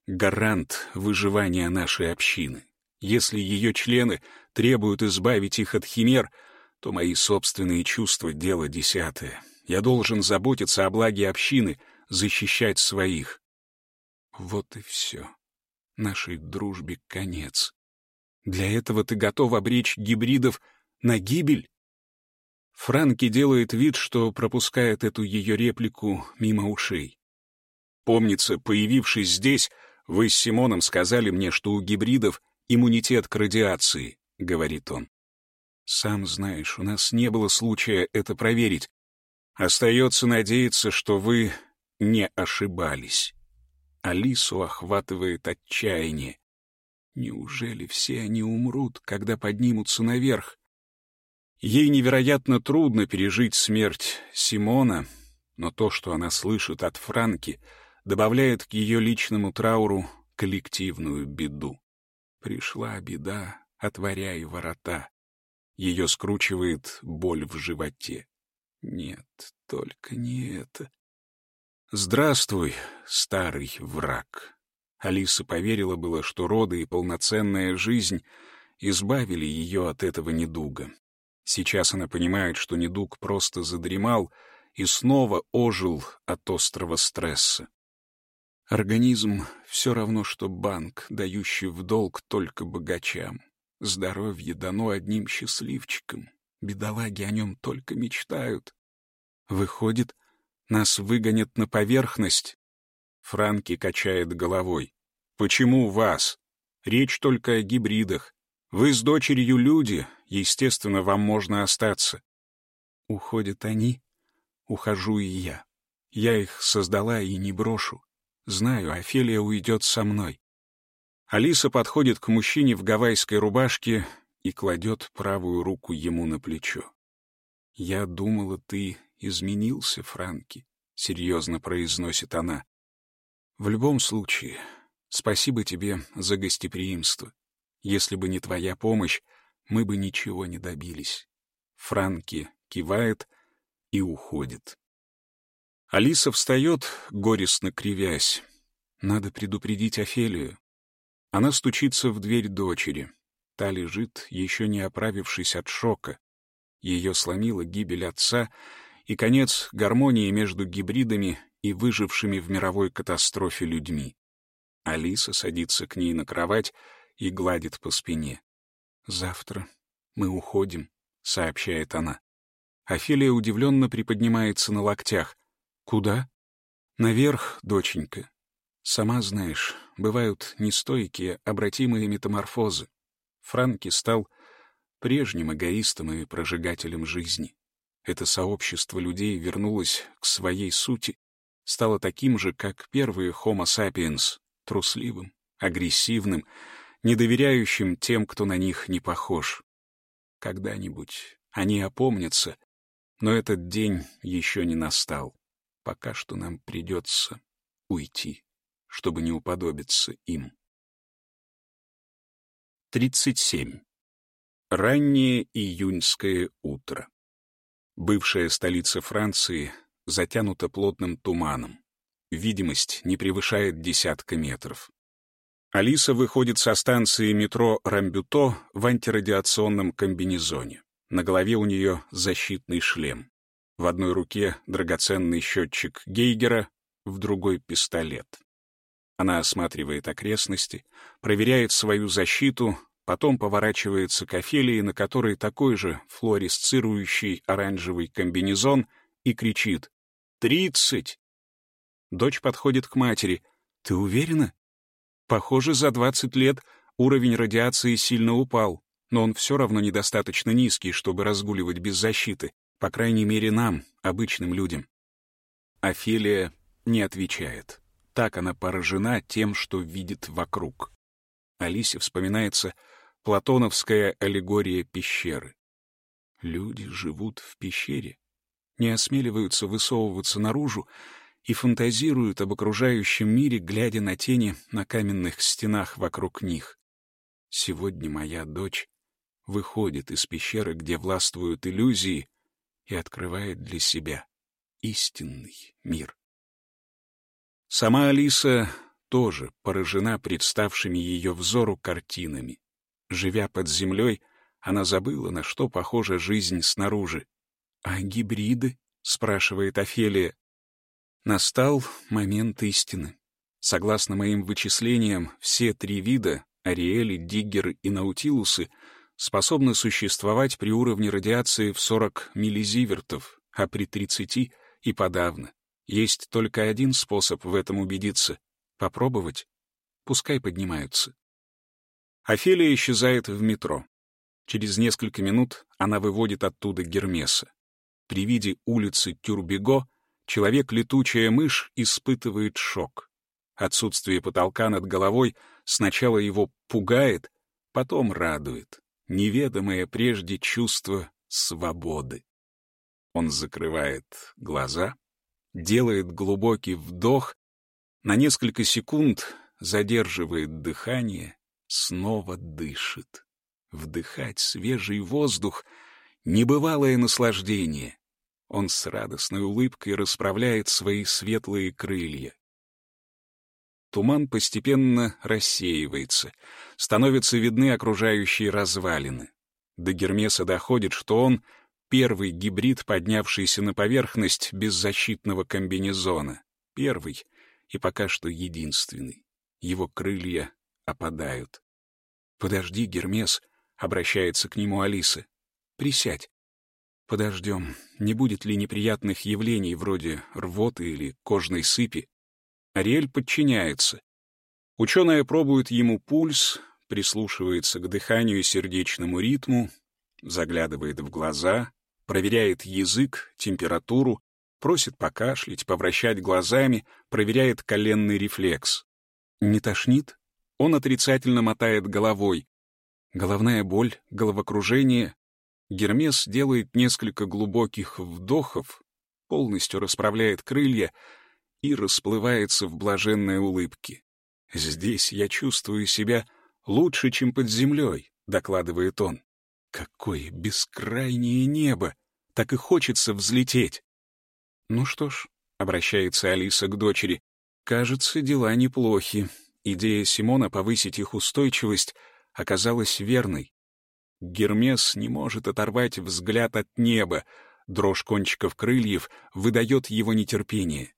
гарант выживания нашей общины. Если ее члены требуют избавить их от химер, то мои собственные чувства — дело десятое. Я должен заботиться о благе общины, защищать своих. Вот и все. Нашей дружбе конец. Для этого ты готов обречь гибридов на гибель? Франки делает вид, что пропускает эту ее реплику мимо ушей. Помнится, появившись здесь, вы с Симоном сказали мне, что у гибридов иммунитет к радиации, — говорит он. Сам знаешь, у нас не было случая это проверить. Остается надеяться, что вы не ошибались. Алису охватывает отчаяние. Неужели все они умрут, когда поднимутся наверх? Ей невероятно трудно пережить смерть Симона, но то, что она слышит от Франки, добавляет к ее личному трауру коллективную беду. Пришла беда, отворяй ворота. Ее скручивает боль в животе. Нет, только не это. «Здравствуй, старый враг». Алиса поверила было, что роды и полноценная жизнь избавили ее от этого недуга. Сейчас она понимает, что недуг просто задремал и снова ожил от острого стресса. Организм все равно, что банк, дающий в долг только богачам. Здоровье дано одним счастливчикам. Бедолаги о нем только мечтают. Выходит, нас выгонят на поверхность. Франки качает головой. Почему вас? Речь только о гибридах. Вы с дочерью люди, естественно, вам можно остаться. Уходят они, ухожу и я. Я их создала и не брошу. Знаю, Офелия уйдет со мной. Алиса подходит к мужчине в гавайской рубашке и кладет правую руку ему на плечо. «Я думала, ты изменился, Франки», — серьезно произносит она. «В любом случае, спасибо тебе за гостеприимство. Если бы не твоя помощь, мы бы ничего не добились». Франки кивает и уходит. Алиса встает, горестно кривясь. Надо предупредить Офелию. Она стучится в дверь дочери. Та лежит, еще не оправившись от шока. Ее сломила гибель отца — и конец гармонии между гибридами и выжившими в мировой катастрофе людьми. Алиса садится к ней на кровать и гладит по спине. «Завтра мы уходим», — сообщает она. Офелия удивленно приподнимается на локтях. «Куда?» «Наверх, доченька. Сама знаешь, бывают нестойкие, обратимые метаморфозы. Франки стал прежним эгоистом и прожигателем жизни. Это сообщество людей вернулось к своей сути, стало таким же, как первые Homo sapiens, трусливым, агрессивным, недоверяющим тем, кто на них не похож. Когда-нибудь они опомнятся, но этот день еще не настал. Пока что нам придется уйти. чтобы не уподобиться им. 37. Раннее июньское утро. Бывшая столица Франции затянута плотным туманом. Видимость не превышает десятка метров. Алиса выходит со станции метро Рамбюто в антирадиационном комбинезоне. На голове у нее защитный шлем. В одной руке драгоценный счетчик Гейгера, в другой — пистолет. Она осматривает окрестности, проверяет свою защиту, потом поворачивается к Офелии, на которой такой же флуоресцирующий оранжевый комбинезон, и кричит «Тридцать!». Дочь подходит к матери. «Ты уверена?» Похоже, за двадцать лет уровень радиации сильно упал, но он все равно недостаточно низкий, чтобы разгуливать без защиты. По крайней мере, нам, обычным людям. Офелия не отвечает. Так она поражена тем, что видит вокруг. Алисе вспоминается платоновская аллегория пещеры. Люди живут в пещере, не осмеливаются высовываться наружу и фантазируют об окружающем мире, глядя на тени на каменных стенах вокруг них. Сегодня моя дочь выходит из пещеры, где властвуют иллюзии, и открывает для себя истинный мир. Сама Алиса тоже поражена представшими ее взору картинами. Живя под землей, она забыла, на что похожа жизнь снаружи. «А гибриды?» — спрашивает Офелия. Настал момент истины. Согласно моим вычислениям, все три вида — Ариэли, Диггеры и Наутилусы — способны существовать при уровне радиации в 40 миллизивертов, а при 30 и подавно. Есть только один способ в этом убедиться — попробовать. Пускай поднимаются. Офелия исчезает в метро. Через несколько минут она выводит оттуда Гермеса. При виде улицы Тюрбего человек-летучая мышь испытывает шок. Отсутствие потолка над головой сначала его пугает, потом радует неведомое прежде чувство свободы. Он закрывает глаза, делает глубокий вдох, на несколько секунд задерживает дыхание, снова дышит. Вдыхать свежий воздух — небывалое наслаждение. Он с радостной улыбкой расправляет свои светлые крылья. Туман постепенно рассеивается, становятся видны окружающие развалины. До Гермеса доходит, что он — первый гибрид, поднявшийся на поверхность без защитного комбинезона. Первый и пока что единственный. Его крылья опадают. «Подожди, Гермес», — обращается к нему Алиса. «Присядь. Подождем, не будет ли неприятных явлений вроде рвоты или кожной сыпи?» Ариэль подчиняется. Ученая пробует ему пульс, прислушивается к дыханию и сердечному ритму, заглядывает в глаза, проверяет язык, температуру, просит покашлять, повращать глазами, проверяет коленный рефлекс. Не тошнит? Он отрицательно мотает головой. Головная боль, головокружение. Гермес делает несколько глубоких вдохов, полностью расправляет крылья — и расплывается в блаженной улыбке. «Здесь я чувствую себя лучше, чем под землей», — докладывает он. «Какое бескрайнее небо! Так и хочется взлететь!» «Ну что ж», — обращается Алиса к дочери, — «кажется, дела неплохи. Идея Симона повысить их устойчивость оказалась верной. Гермес не может оторвать взгляд от неба, дрожь кончиков крыльев выдает его нетерпение.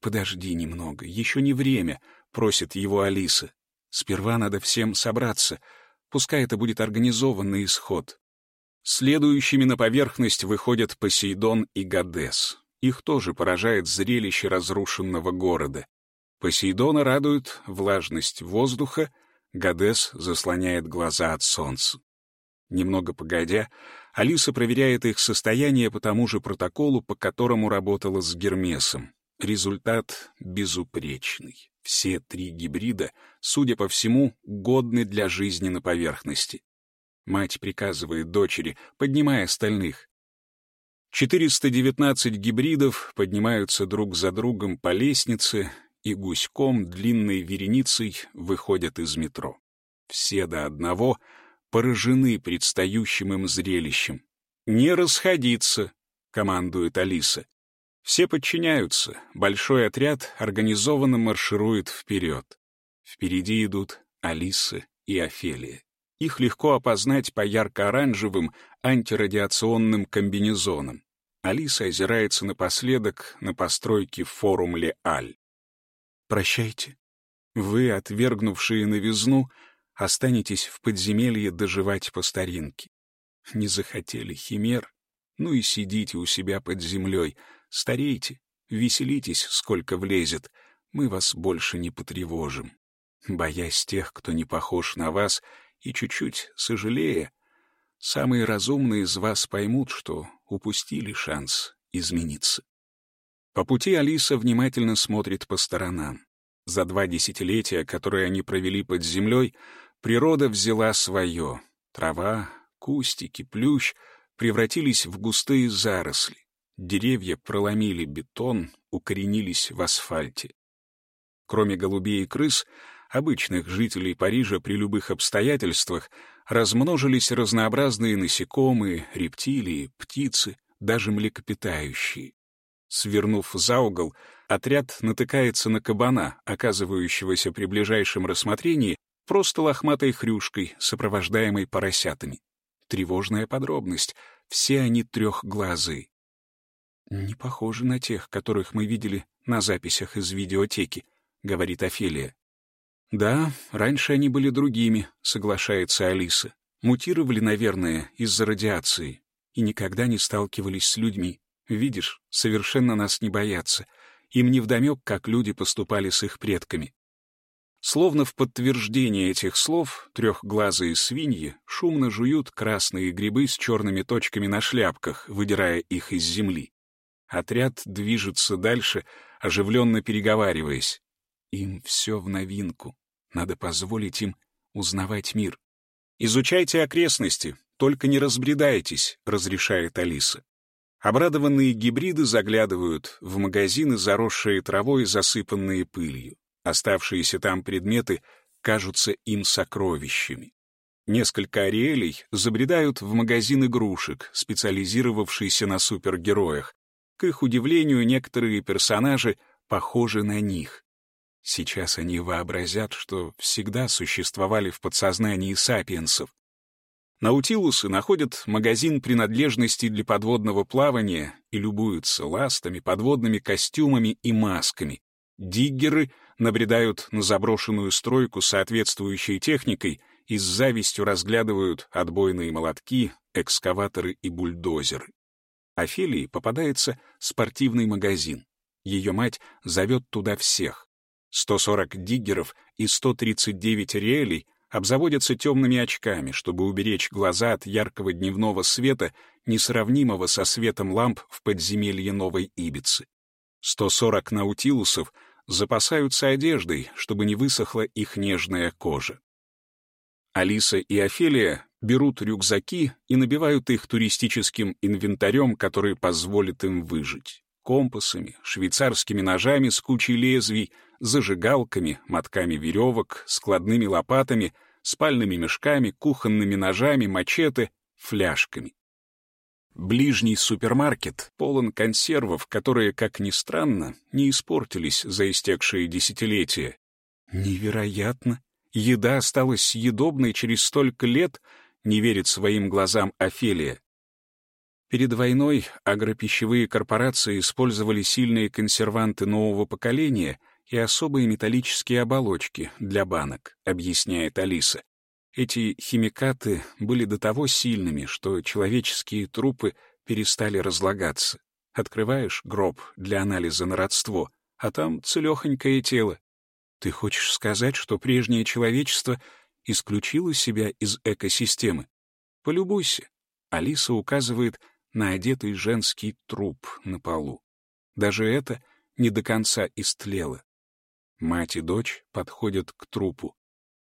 «Подожди немного, еще не время», — просит его Алиса. «Сперва надо всем собраться. Пускай это будет организованный исход». Следующими на поверхность выходят Посейдон и Гадес. Их тоже поражает зрелище разрушенного города. Посейдона радует влажность воздуха, Гадес заслоняет глаза от солнца. Немного погодя, Алиса проверяет их состояние по тому же протоколу, по которому работала с Гермесом. Результат безупречный. Все три гибрида, судя по всему, годны для жизни на поверхности. Мать приказывает дочери, поднимая остальных. 419 гибридов поднимаются друг за другом по лестнице и гуськом длинной вереницей выходят из метро. Все до одного поражены предстающим им зрелищем. «Не расходиться!» — командует Алиса. Все подчиняются, большой отряд организованно марширует вперед. Впереди идут Алиса и Офелия. Их легко опознать по ярко-оранжевым антирадиационным комбинезонам. Алиса озирается напоследок на постройке форум Ле-Аль. «Прощайте. Вы, отвергнувшие новизну, останетесь в подземелье доживать по старинке. Не захотели химер? Ну и сидите у себя под землей, старейте, веселитесь, сколько влезет, мы вас больше не потревожим. Боясь тех, кто не похож на вас, и чуть-чуть сожалея, самые разумные из вас поймут, что упустили шанс измениться. По пути Алиса внимательно смотрит по сторонам. За два десятилетия, которые они провели под землей, природа взяла свое. Трава, кустики, плющ превратились в густые заросли. Деревья проломили бетон, укоренились в асфальте. Кроме голубей и крыс, обычных жителей Парижа при любых обстоятельствах, размножились разнообразные насекомые, рептилии, птицы, даже млекопитающие. Свернув за угол, отряд натыкается на кабана, оказывающегося при ближайшем рассмотрении просто лохматой хрюшкой, сопровождаемой поросятами. Тревожная подробность — все они трехглазые. «Не похожи на тех, которых мы видели на записях из видеотеки», — говорит Офелия. «Да, раньше они были другими», — соглашается Алиса. «Мутировали, наверное, из-за радиации и никогда не сталкивались с людьми. Видишь, совершенно нас не боятся. Им невдомек, как люди поступали с их предками». Словно в подтверждение этих слов, трехглазые свиньи шумно жуют красные грибы с черными точками на шляпках, выдирая их из земли. Отряд движется дальше, оживленно переговариваясь. Им все в новинку. Надо позволить им узнавать мир. «Изучайте окрестности, только не разбредайтесь», — разрешает Алиса. Обрадованные гибриды заглядывают в магазины, заросшие травой, засыпанные пылью. Оставшиеся там предметы кажутся им сокровищами. Несколько ариэлей забредают в магазин игрушек, специализировавшийся на супергероях, к их удивлению, некоторые персонажи похожи на них. Сейчас они вообразят, что всегда существовали в подсознании сапиенсов. Наутилусы находят магазин принадлежностей для подводного плавания и любуются ластами, подводными костюмами и масками. Диггеры набредают на заброшенную стройку соответствующей техникой и с завистью разглядывают отбойные молотки, экскаваторы и бульдозеры. Офелии попадается спортивный магазин. Ее мать зовет туда всех. 140 диггеров и 139 реэлей обзаводятся темными очками, чтобы уберечь глаза от яркого дневного света, несравнимого со светом ламп в подземелье Новой Ибицы. 140 наутилусов запасаются одеждой, чтобы не высохла их нежная кожа. Алиса и Офелия берут рюкзаки и набивают их туристическим инвентарем, который позволит им выжить. Компасами, швейцарскими ножами с кучей лезвий, зажигалками, мотками веревок, складными лопатами, спальными мешками, кухонными ножами, мачете, фляжками. Ближний супермаркет полон консервов, которые, как ни странно, не испортились за истекшие десятилетия. Невероятно! Еда осталась съедобной через столько лет — не верит своим глазам Офелия. Перед войной агропищевые корпорации использовали сильные консерванты нового поколения и особые металлические оболочки для банок, объясняет Алиса. Эти химикаты были до того сильными, что человеческие трупы перестали разлагаться. Открываешь гроб для анализа на родство, а там целехонькое тело. Ты хочешь сказать, что прежнее человечество исключила себя из экосистемы. Полюбуйся. Алиса указывает на одетый женский труп на полу. Даже это не до конца истлело. Мать и дочь подходят к трупу.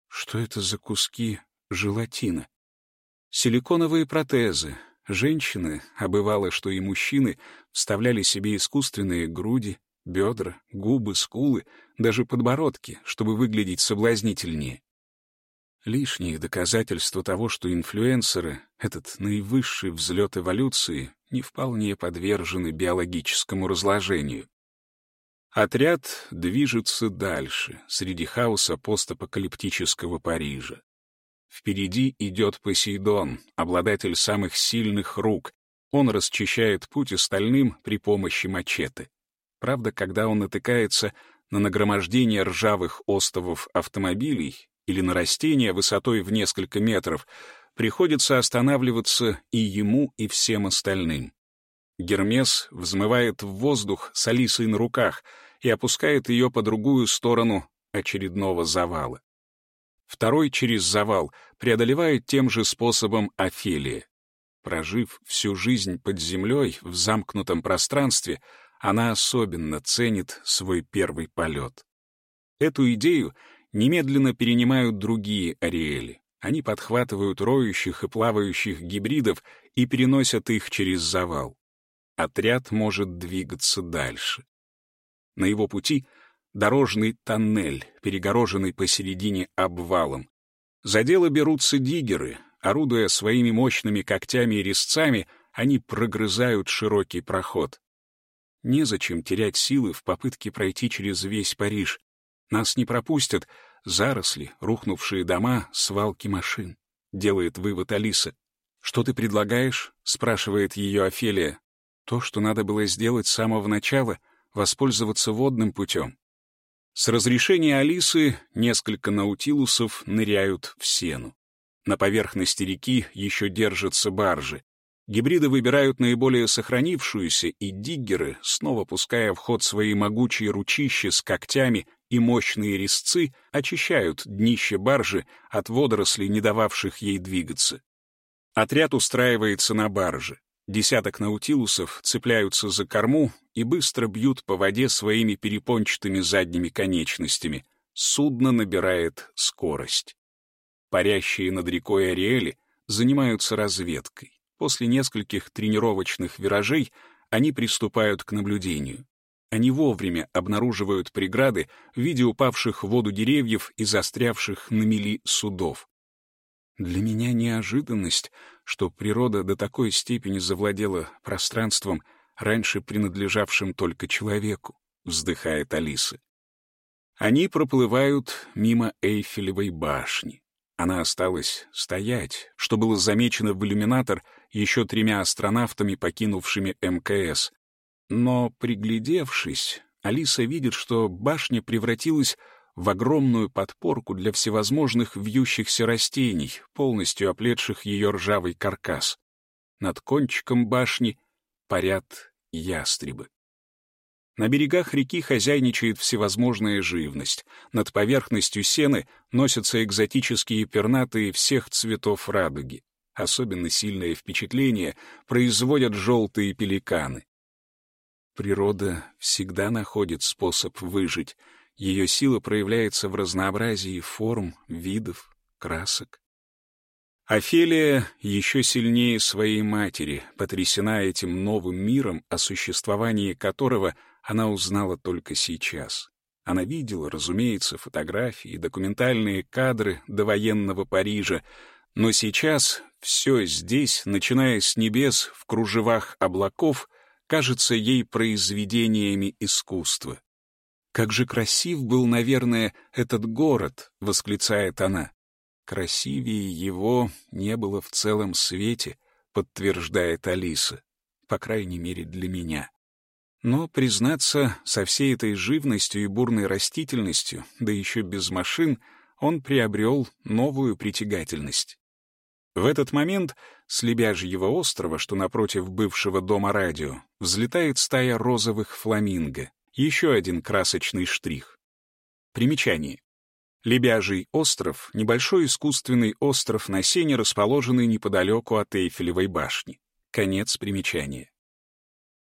Что это за куски желатина? Силиконовые протезы. Женщины, а бывало, что и мужчины, вставляли себе искусственные груди, бедра, губы, скулы, даже подбородки, чтобы выглядеть соблазнительнее. Лишние доказательства того, что инфлюенсеры, этот наивысший взлет эволюции, не вполне подвержены биологическому разложению. Отряд движется дальше, среди хаоса постапокалиптического Парижа. Впереди идет Посейдон, обладатель самых сильных рук. Он расчищает путь остальным при помощи мачете. Правда, когда он натыкается на нагромождение ржавых остовов автомобилей или на растения высотой в несколько метров, приходится останавливаться и ему, и всем остальным. Гермес взмывает в воздух с Алисой на руках и опускает ее по другую сторону очередного завала. Второй через завал преодолевает тем же способом Офелия. Прожив всю жизнь под землей в замкнутом пространстве, она особенно ценит свой первый полет. Эту идею немедленно перенимают другие ариэли. Они подхватывают роющих и плавающих гибридов и переносят их через завал. Отряд может двигаться дальше. На его пути дорожный тоннель, перегороженный посередине обвалом. За дело берутся диггеры, орудуя своими мощными когтями и резцами, они прогрызают широкий проход. Незачем терять силы в попытке пройти через весь Париж. Нас не пропустят заросли, рухнувшие дома, свалки машин. Делает вывод Алиса. «Что ты предлагаешь?» — спрашивает ее Офелия. «То, что надо было сделать с самого начала, воспользоваться водным путем. С разрешения Алисы несколько наутилусов ныряют в сену. На поверхности реки еще держатся баржи. Гибриды выбирают наиболее сохранившуюся, и диггеры, снова пуская в ход свои могучие ручища с когтями и мощные резцы, очищают днище баржи от водорослей, не дававших ей двигаться. Отряд устраивается на барже. Десяток наутилусов цепляются за корму и быстро бьют по воде своими перепончатыми задними конечностями. Судно набирает скорость. Парящие над рекой Ариэли занимаются разведкой. После нескольких тренировочных виражей они приступают к наблюдению. Они вовремя обнаруживают преграды в виде упавших в воду деревьев и застрявших на мели судов. Для меня неожиданность, что природа до такой степени завладела пространством, раньше принадлежавшим только человеку, вздыхает Алиса. Они проплывают мимо Эйфелевой башни. Она осталась стоять, что было замечено в иллюминатор еще тремя астронавтами, покинувшими МКС. Но, приглядевшись, Алиса видит, что башня превратилась в огромную подпорку для всевозможных вьющихся растений, полностью оплетших ее ржавый каркас. Над кончиком башни парят ястребы. На берегах реки хозяйничает всевозможная живность. Над поверхностью сены носятся экзотические пернатые всех цветов радуги. Особенно сильное впечатление производят желтые пеликаны. Природа всегда находит способ выжить — ее сила проявляется в разнообразии форм, видов, красок. Офелия еще сильнее своей матери, потрясена этим новым миром, о существовании которого она узнала только сейчас. Она видела, разумеется, фотографии, документальные кадры довоенного Парижа, но сейчас все здесь, начиная с небес в кружевах облаков, кажется ей произведениями искусства. «Как же красив был, наверное, этот город!» — восклицает она. «Красивее его не было в целом свете», — подтверждает Алиса. «По крайней мере, для меня». Но, признаться, со всей этой живностью и бурной растительностью, да еще без машин, он приобрел новую притягательность. В этот момент с Лебяжьего острова, что напротив бывшего дома радио, взлетает стая розовых фламинго. Еще один красочный штрих. Примечание. Лебяжий остров — небольшой искусственный остров на сене, расположенный неподалеку от Эйфелевой башни. Конец примечания.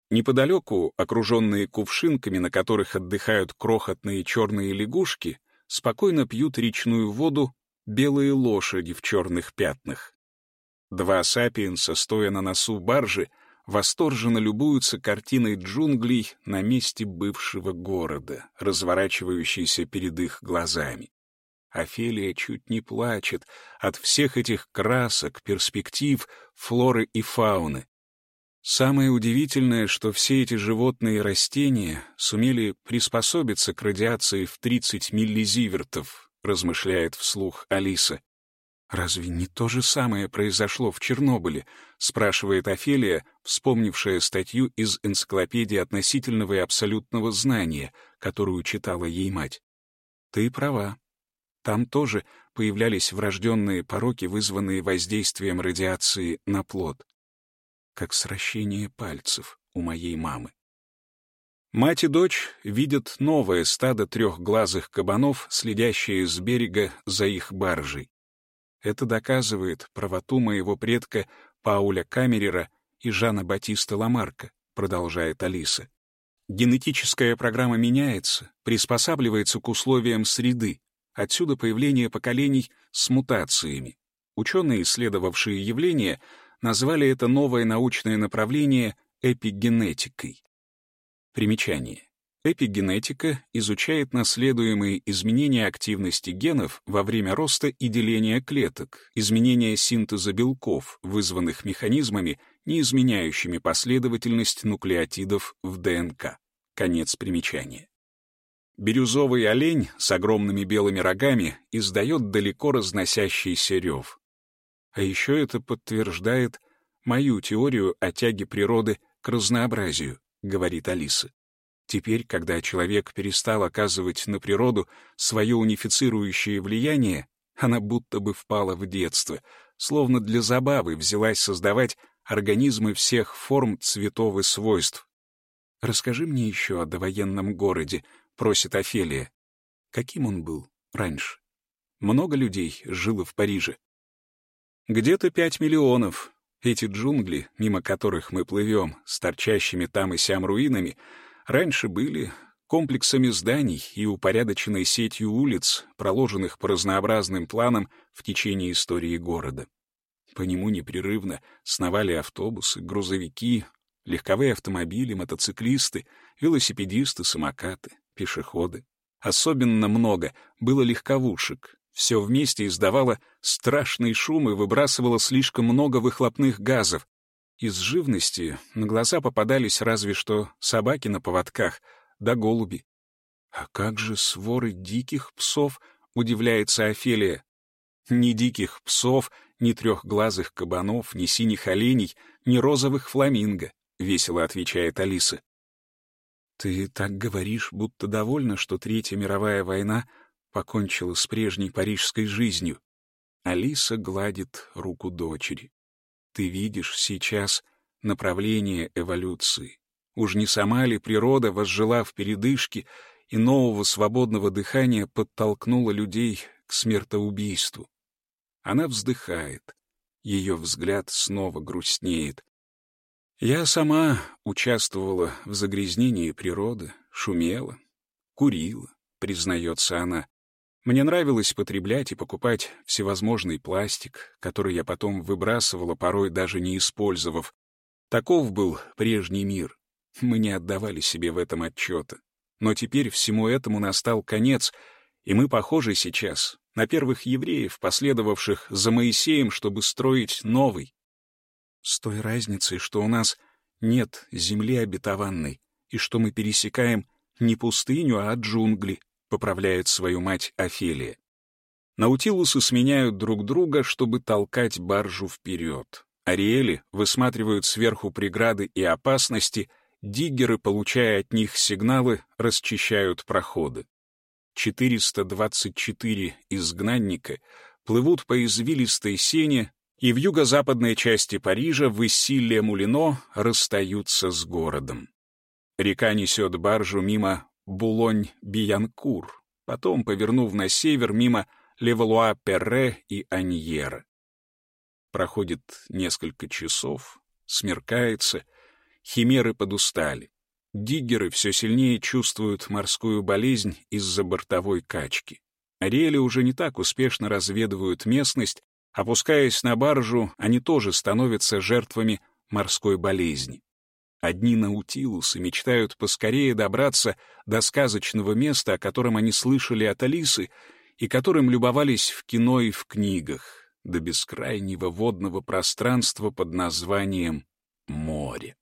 Неподалеку, окруженные кувшинками, на которых отдыхают крохотные черные лягушки, спокойно пьют речную воду белые лошади в черных пятнах. Два сапиенса, стоя на носу баржи, восторженно любуются картиной джунглей на месте бывшего города, разворачивающейся перед их глазами. Офелия чуть не плачет от всех этих красок, перспектив, флоры и фауны. Самое удивительное, что все эти животные и растения сумели приспособиться к радиации в 30 миллизивертов, размышляет вслух Алиса. «Разве не то же самое произошло в Чернобыле?» — спрашивает Офелия, вспомнившая статью из энциклопедии относительного и абсолютного знания, которую читала ей мать. «Ты права. Там тоже появлялись врожденные пороки, вызванные воздействием радиации на плод. Как сращение пальцев у моей мамы. Мать и дочь видят новое стадо трехглазых кабанов, следящие с берега за их баржей. Это доказывает правоту моего предка Пауля Камерера и Жана Батиста Ламарка, продолжает Алиса. Генетическая программа меняется, приспосабливается к условиям среды. Отсюда появление поколений с мутациями. Ученые, исследовавшие явление, назвали это новое научное направление эпигенетикой. Примечание. Эпигенетика изучает наследуемые изменения активности генов во время роста и деления клеток, изменения синтеза белков, вызванных механизмами, не изменяющими последовательность нуклеотидов в ДНК. Конец примечания. Бирюзовый олень с огромными белыми рогами издает далеко разносящийся рев. А еще это подтверждает мою теорию о тяге природы к разнообразию, говорит Алиса. Теперь, когда человек перестал оказывать на природу свое унифицирующее влияние, она будто бы впала в детство, словно для забавы взялась создавать организмы всех форм, цветов и свойств. «Расскажи мне еще о довоенном городе», — просит Офелия. Каким он был раньше? Много людей жило в Париже. Где-то пять миллионов. Эти джунгли, мимо которых мы плывем, с торчащими там и сям руинами — раньше были комплексами зданий и упорядоченной сетью улиц, проложенных по разнообразным планам в течение истории города. По нему непрерывно сновали автобусы, грузовики, легковые автомобили, мотоциклисты, велосипедисты, самокаты, пешеходы. Особенно много было легковушек. Все вместе издавало страшный шум и выбрасывало слишком много выхлопных газов, из живности на глаза попадались разве что собаки на поводках, да голуби. «А как же своры диких псов?» — удивляется Офелия. «Ни диких псов, ни трехглазых кабанов, ни синих оленей, ни розовых фламинго», — весело отвечает Алиса. «Ты так говоришь, будто довольна, что Третья мировая война покончила с прежней парижской жизнью». Алиса гладит руку дочери. Ты видишь сейчас направление эволюции. Уж не сама ли природа, возжила в передышке и нового свободного дыхания подтолкнула людей к смертоубийству? Она вздыхает. Ее взгляд снова грустнеет. Я сама участвовала в загрязнении природы, шумела, курила, признается она. Мне нравилось потреблять и покупать всевозможный пластик, который я потом выбрасывала, порой даже не использовав. Таков был прежний мир. Мы не отдавали себе в этом отчета. Но теперь всему этому настал конец, и мы похожи сейчас на первых евреев, последовавших за Моисеем, чтобы строить новый. С той разницей, что у нас нет земли обетованной, и что мы пересекаем не пустыню, а джунгли, — поправляет свою мать Офелия. Наутилусы сменяют друг друга, чтобы толкать баржу вперед. Ариэли высматривают сверху преграды и опасности, диггеры, получая от них сигналы, расчищают проходы. 424 изгнанника плывут по извилистой сене, и в юго-западной части Парижа в Иссиле-Мулино расстаются с городом. Река несет баржу мимо Булонь-Биянкур, потом повернув на север мимо Левалуа-Перре и Аньера. Проходит несколько часов, смеркается, химеры подустали. Диггеры все сильнее чувствуют морскую болезнь из-за бортовой качки. Ариэли уже не так успешно разведывают местность, опускаясь на баржу, они тоже становятся жертвами морской болезни. Одни наутилусы мечтают поскорее добраться до сказочного места, о котором они слышали от Алисы и которым любовались в кино и в книгах, до бескрайнего водного пространства под названием море.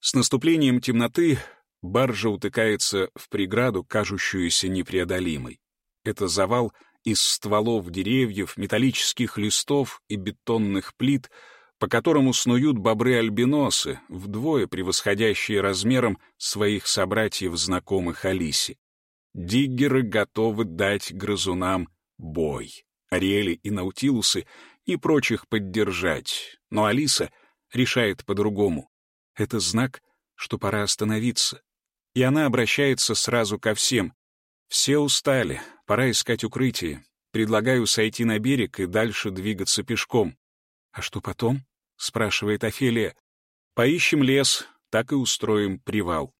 С наступлением темноты баржа утыкается в преграду, кажущуюся непреодолимой. Это завал из стволов деревьев, металлических листов и бетонных плит, по которому снуют бобры-альбиносы, вдвое превосходящие размером своих собратьев-знакомых Алисе. Диггеры готовы дать грызунам бой. Ариэли и Наутилусы не прочих поддержать, но Алиса решает по-другому. Это знак, что пора остановиться. И она обращается сразу ко всем. Все устали, пора искать укрытие. Предлагаю сойти на берег и дальше двигаться пешком. «А что потом?» — спрашивает Офелия. «Поищем лес, так и устроим привал».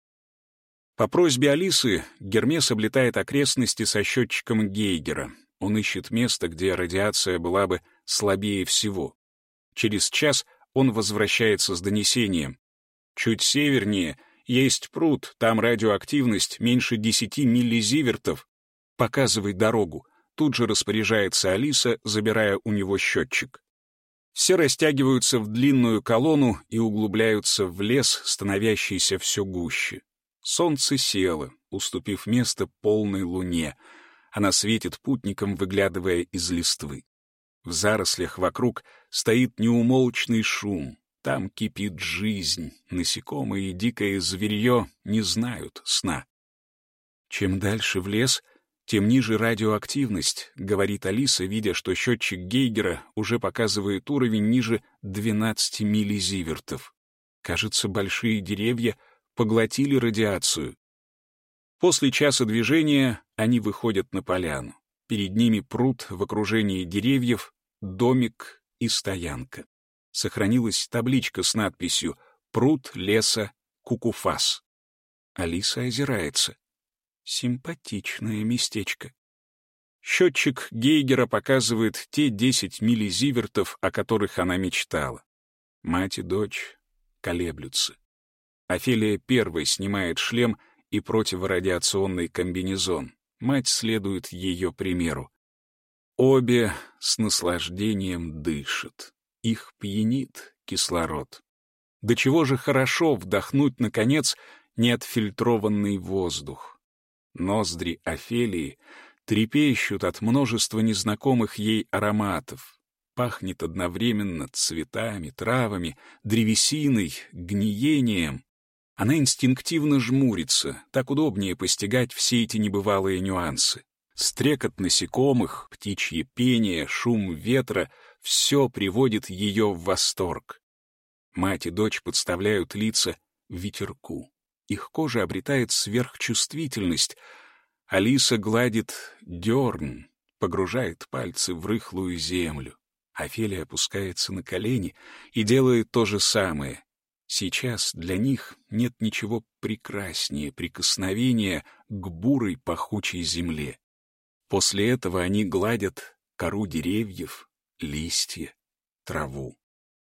По просьбе Алисы Гермес облетает окрестности со счетчиком Гейгера. Он ищет место, где радиация была бы слабее всего. Через час он возвращается с донесением. Чуть севернее есть пруд, там радиоактивность меньше 10 миллизивертов. Показывай дорогу. Тут же распоряжается Алиса, забирая у него счетчик. Все растягиваются в длинную колонну и углубляются в лес, становящийся все гуще. Солнце село, уступив место полной луне. Она светит путникам, выглядывая из листвы. В зарослях вокруг стоит неумолчный шум. Там кипит жизнь. Насекомые и дикое зверье не знают сна. Чем дальше в лес, тем ниже радиоактивность, говорит Алиса, видя, что счетчик Гейгера уже показывает уровень ниже 12 миллизивертов. Кажется, большие деревья — поглотили радиацию. После часа движения они выходят на поляну. Перед ними пруд в окружении деревьев, домик и стоянка. Сохранилась табличка с надписью «Пруд леса Кукуфас». Алиса озирается. Симпатичное местечко. Счетчик Гейгера показывает те 10 миллизивертов, о которых она мечтала. Мать и дочь колеблются. Офелия первой снимает шлем и противорадиационный комбинезон. Мать следует ее примеру. Обе с наслаждением дышат. Их пьянит кислород. До чего же хорошо вдохнуть, наконец, неотфильтрованный воздух. Ноздри Офелии трепещут от множества незнакомых ей ароматов. Пахнет одновременно цветами, травами, древесиной, гниением. Она инстинктивно жмурится, так удобнее постигать все эти небывалые нюансы. Стрекот насекомых, птичье пение, шум ветра — все приводит ее в восторг. Мать и дочь подставляют лица ветерку. Их кожа обретает сверхчувствительность. Алиса гладит дерн, погружает пальцы в рыхлую землю. Офелия опускается на колени и делает то же самое. Сейчас для них нет ничего прекраснее прикосновения к бурой пахучей земле. После этого они гладят кору деревьев, листья, траву.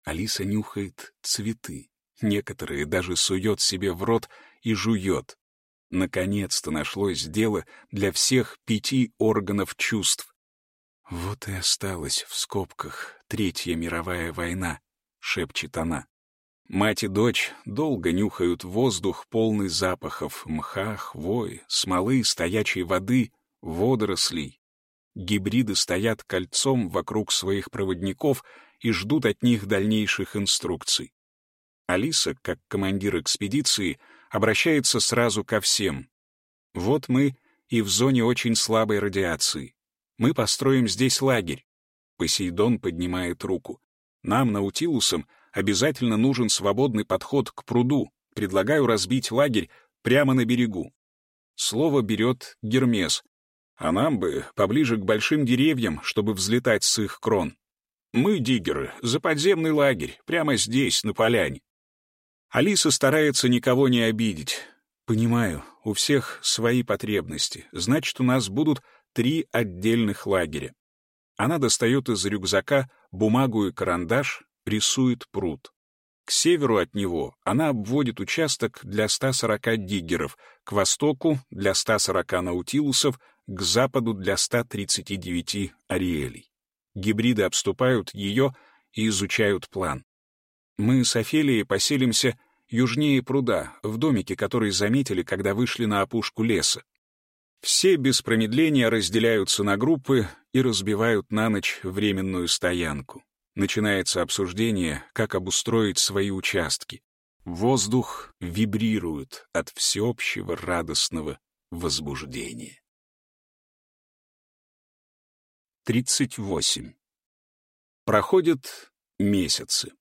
Алиса нюхает цветы. Некоторые даже сует себе в рот и жует. Наконец-то нашлось дело для всех пяти органов чувств. «Вот и осталась в скобках Третья мировая война», — шепчет она. Мать и дочь долго нюхают воздух, полный запахов мха, хвои, смолы, стоячей воды, водорослей. Гибриды стоят кольцом вокруг своих проводников и ждут от них дальнейших инструкций. Алиса, как командир экспедиции, обращается сразу ко всем. Вот мы и в зоне очень слабой радиации. Мы построим здесь лагерь. Посейдон поднимает руку. Нам, наутилусам, обязательно нужен свободный подход к пруду. Предлагаю разбить лагерь прямо на берегу. Слово берет Гермес. А нам бы поближе к большим деревьям, чтобы взлетать с их крон. Мы, диггеры, за подземный лагерь, прямо здесь, на поляне. Алиса старается никого не обидеть. Понимаю, у всех свои потребности. Значит, у нас будут три отдельных лагеря. Она достает из рюкзака бумагу и карандаш, рисует пруд. К северу от него она обводит участок для 140 диггеров, к востоку — для 140 наутилусов, к западу — для 139 ариэлей. Гибриды обступают ее и изучают план. Мы с Офелией поселимся южнее пруда, в домике, который заметили, когда вышли на опушку леса. Все без промедления разделяются на группы и разбивают на ночь временную стоянку. Начинается обсуждение, как обустроить свои участки. Воздух вибрирует от всеобщего радостного возбуждения. 38. Проходят месяцы.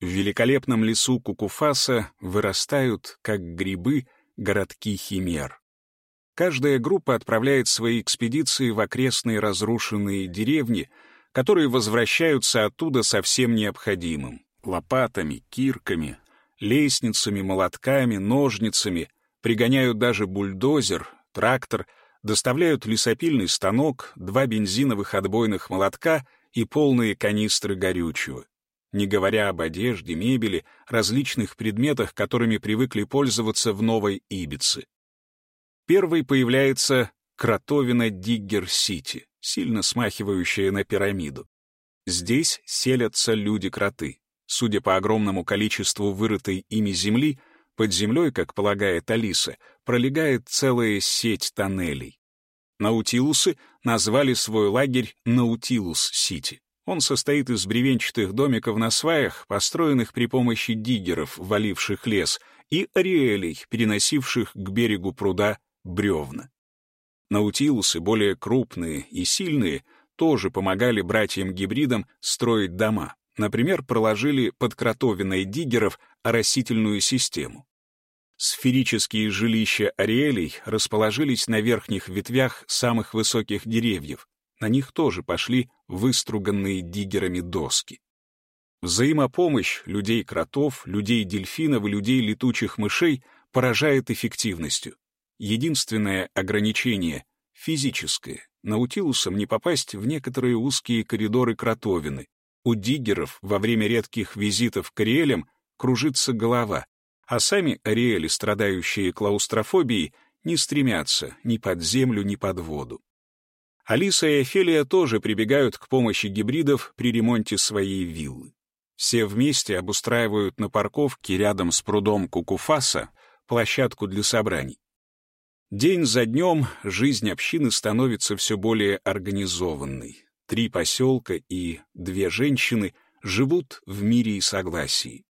В великолепном лесу Кукуфаса вырастают, как грибы, городки химер. Каждая группа отправляет свои экспедиции в окрестные разрушенные деревни, которые возвращаются оттуда со всем необходимым — лопатами, кирками, лестницами, молотками, ножницами, пригоняют даже бульдозер, трактор, доставляют лесопильный станок, два бензиновых отбойных молотка и полные канистры горючего не говоря об одежде, мебели, различных предметах, которыми привыкли пользоваться в Новой Ибице. Первой появляется кротовина Диггер-Сити, сильно смахивающая на пирамиду. Здесь селятся люди-кроты. Судя по огромному количеству вырытой ими земли, под землей, как полагает Алиса, пролегает целая сеть тоннелей. Наутилусы назвали свой лагерь Наутилус-Сити. Он состоит из бревенчатых домиков на сваях, построенных при помощи диггеров, валивших лес, и ариэлей, переносивших к берегу пруда бревна. Наутилусы, более крупные и сильные, тоже помогали братьям-гибридам строить дома. Например, проложили под кротовиной диггеров оросительную систему. Сферические жилища ариэлей расположились на верхних ветвях самых высоких деревьев, на них тоже пошли выструганные диггерами доски. Взаимопомощь людей-кротов, людей-дельфинов и людей-летучих мышей поражает эффективностью. Единственное ограничение — физическое. Наутилусам не попасть в некоторые узкие коридоры кротовины. У диггеров во время редких визитов к ариэлям кружится голова, а сами ариэли, страдающие клаустрофобией, не стремятся ни под землю, ни под воду. Алиса и Офелия тоже прибегают к помощи гибридов при ремонте своей виллы. Все вместе обустраивают на парковке рядом с прудом Кукуфаса площадку для собраний. День за днем жизнь общины становится все более организованной. Три поселка и две женщины живут в мире и согласии.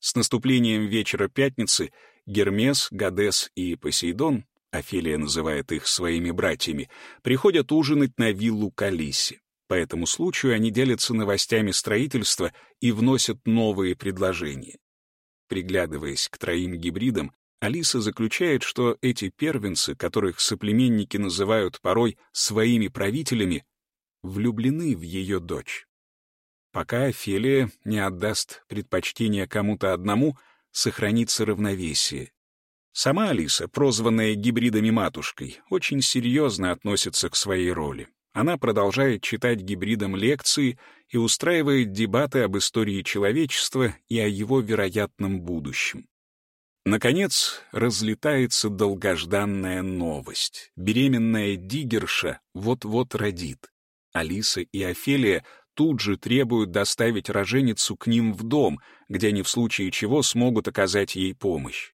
С наступлением вечера пятницы Гермес, Гадес и Посейдон Офелия называет их своими братьями, приходят ужинать на виллу Калиси. По этому случаю они делятся новостями строительства и вносят новые предложения. Приглядываясь к троим гибридам, Алиса заключает, что эти первенцы, которых соплеменники называют порой своими правителями, влюблены в ее дочь. Пока Офелия не отдаст предпочтение кому-то одному, сохранится равновесие, Сама Алиса, прозванная гибридами матушкой, очень серьезно относится к своей роли. Она продолжает читать гибридам лекции и устраивает дебаты об истории человечества и о его вероятном будущем. Наконец, разлетается долгожданная новость. Беременная диггерша вот-вот родит. Алиса и Офелия тут же требуют доставить роженицу к ним в дом, где они в случае чего смогут оказать ей помощь.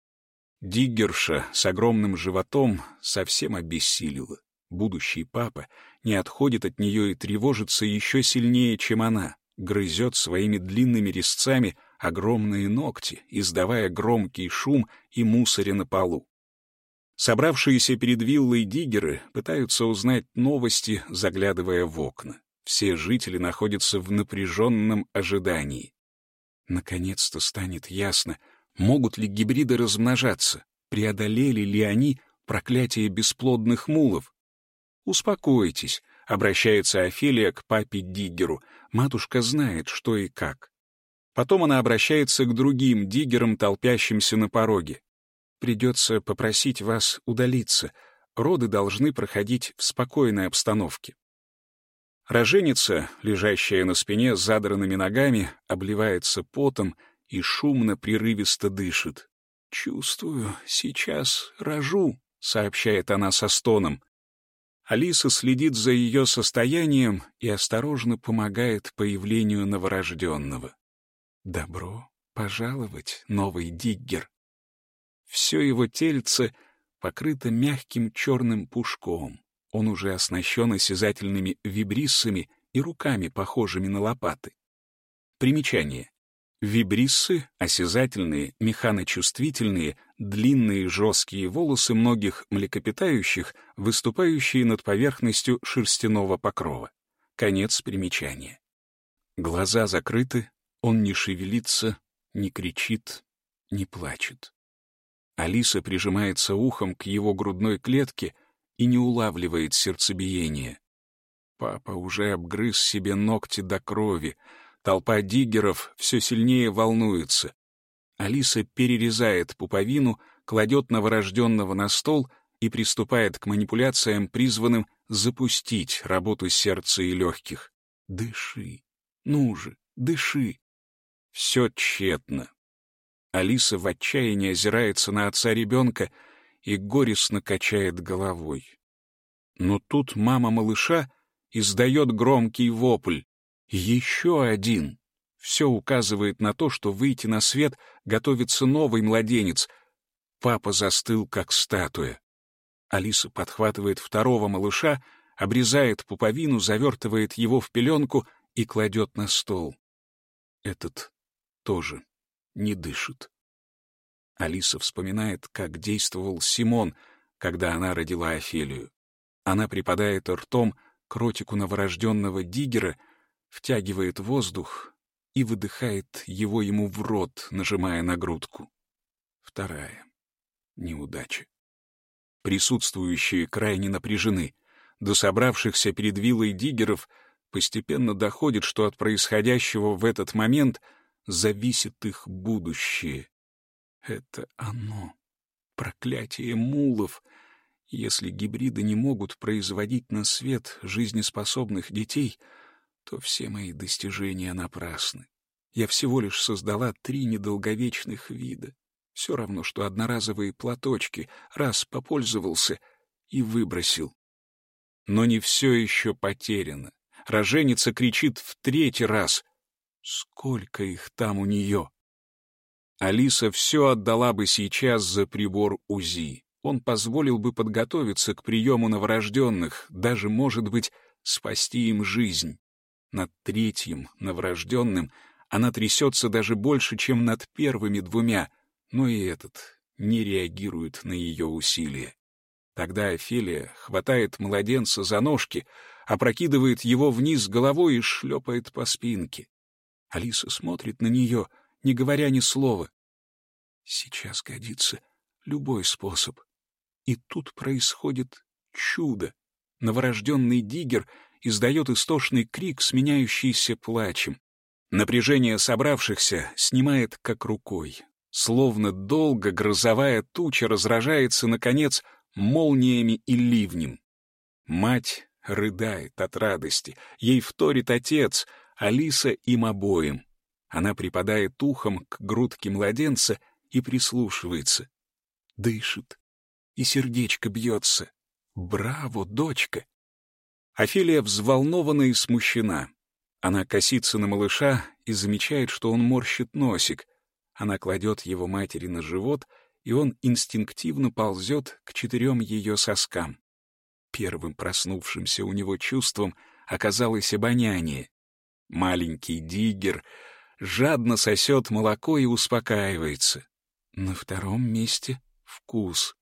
Диггерша с огромным животом совсем обессилила. Будущий папа не отходит от нее и тревожится еще сильнее, чем она, грызет своими длинными резцами огромные ногти, издавая громкий шум и мусоря на полу. Собравшиеся перед виллой диггеры пытаются узнать новости, заглядывая в окна. Все жители находятся в напряженном ожидании. Наконец-то станет ясно, Могут ли гибриды размножаться? Преодолели ли они проклятие бесплодных мулов? «Успокойтесь», — обращается Офелия к папе Диггеру. Матушка знает, что и как. Потом она обращается к другим диггерам, толпящимся на пороге. «Придется попросить вас удалиться. Роды должны проходить в спокойной обстановке». Роженица, лежащая на спине с задранными ногами, обливается потом и шумно, прерывисто дышит. «Чувствую, сейчас рожу», — сообщает она со стоном. Алиса следит за ее состоянием и осторожно помогает появлению новорожденного. «Добро пожаловать, новый диггер». Все его тельце покрыто мягким черным пушком. Он уже оснащен осязательными вибриссами и руками, похожими на лопаты. Примечание. Вибриссы — осязательные, механочувствительные, длинные жесткие волосы многих млекопитающих, выступающие над поверхностью шерстяного покрова. Конец примечания. Глаза закрыты, он не шевелится, не кричит, не плачет. Алиса прижимается ухом к его грудной клетке и не улавливает сердцебиение. Папа уже обгрыз себе ногти до крови, Толпа диггеров все сильнее волнуется. Алиса перерезает пуповину, кладет новорожденного на стол и приступает к манипуляциям, призванным запустить работу сердца и легких. Дыши, ну же, дыши. Все тщетно. Алиса в отчаянии озирается на отца ребенка и горестно качает головой. Но тут мама малыша издает громкий вопль. Еще один. Все указывает на то, что выйти на свет готовится новый младенец. Папа застыл, как статуя. Алиса подхватывает второго малыша, обрезает пуповину, завертывает его в пеленку и кладет на стол. Этот тоже не дышит. Алиса вспоминает, как действовал Симон, когда она родила Офелию. Она припадает ртом к ротику новорожденного диггера — втягивает воздух и выдыхает его ему в рот, нажимая на грудку. Вторая. Неудача. Присутствующие крайне напряжены. До собравшихся перед виллой диггеров постепенно доходит, что от происходящего в этот момент зависит их будущее. Это оно. Проклятие мулов. Если гибриды не могут производить на свет жизнеспособных детей — то все мои достижения напрасны. Я всего лишь создала три недолговечных вида. Все равно, что одноразовые платочки, раз попользовался и выбросил. Но не все еще потеряно. Роженица кричит в третий раз. Сколько их там у нее? Алиса все отдала бы сейчас за прибор УЗИ. Он позволил бы подготовиться к приему новорожденных, даже, может быть, спасти им жизнь. Над третьим, новорожденным, она трясется даже больше, чем над первыми двумя, но и этот не реагирует на ее усилия. Тогда Офелия хватает младенца за ножки, опрокидывает его вниз головой и шлепает по спинке. Алиса смотрит на нее, не говоря ни слова. Сейчас годится любой способ. И тут происходит чудо. Новорожденный диггер издает истошный крик, сменяющийся плачем. Напряжение собравшихся снимает как рукой. Словно долго грозовая туча разражается, наконец, молниями и ливнем. Мать рыдает от радости. Ей вторит отец, Алиса им обоим. Она припадает ухом к грудке младенца и прислушивается. Дышит. И сердечко бьется. Браво, дочка! Офелия взволнована и смущена. Она косится на малыша и замечает, что он морщит носик. Она кладет его матери на живот, и он инстинктивно ползет к четырем ее соскам. Первым проснувшимся у него чувством оказалось обоняние. Маленький диггер жадно сосет молоко и успокаивается. На втором месте — вкус.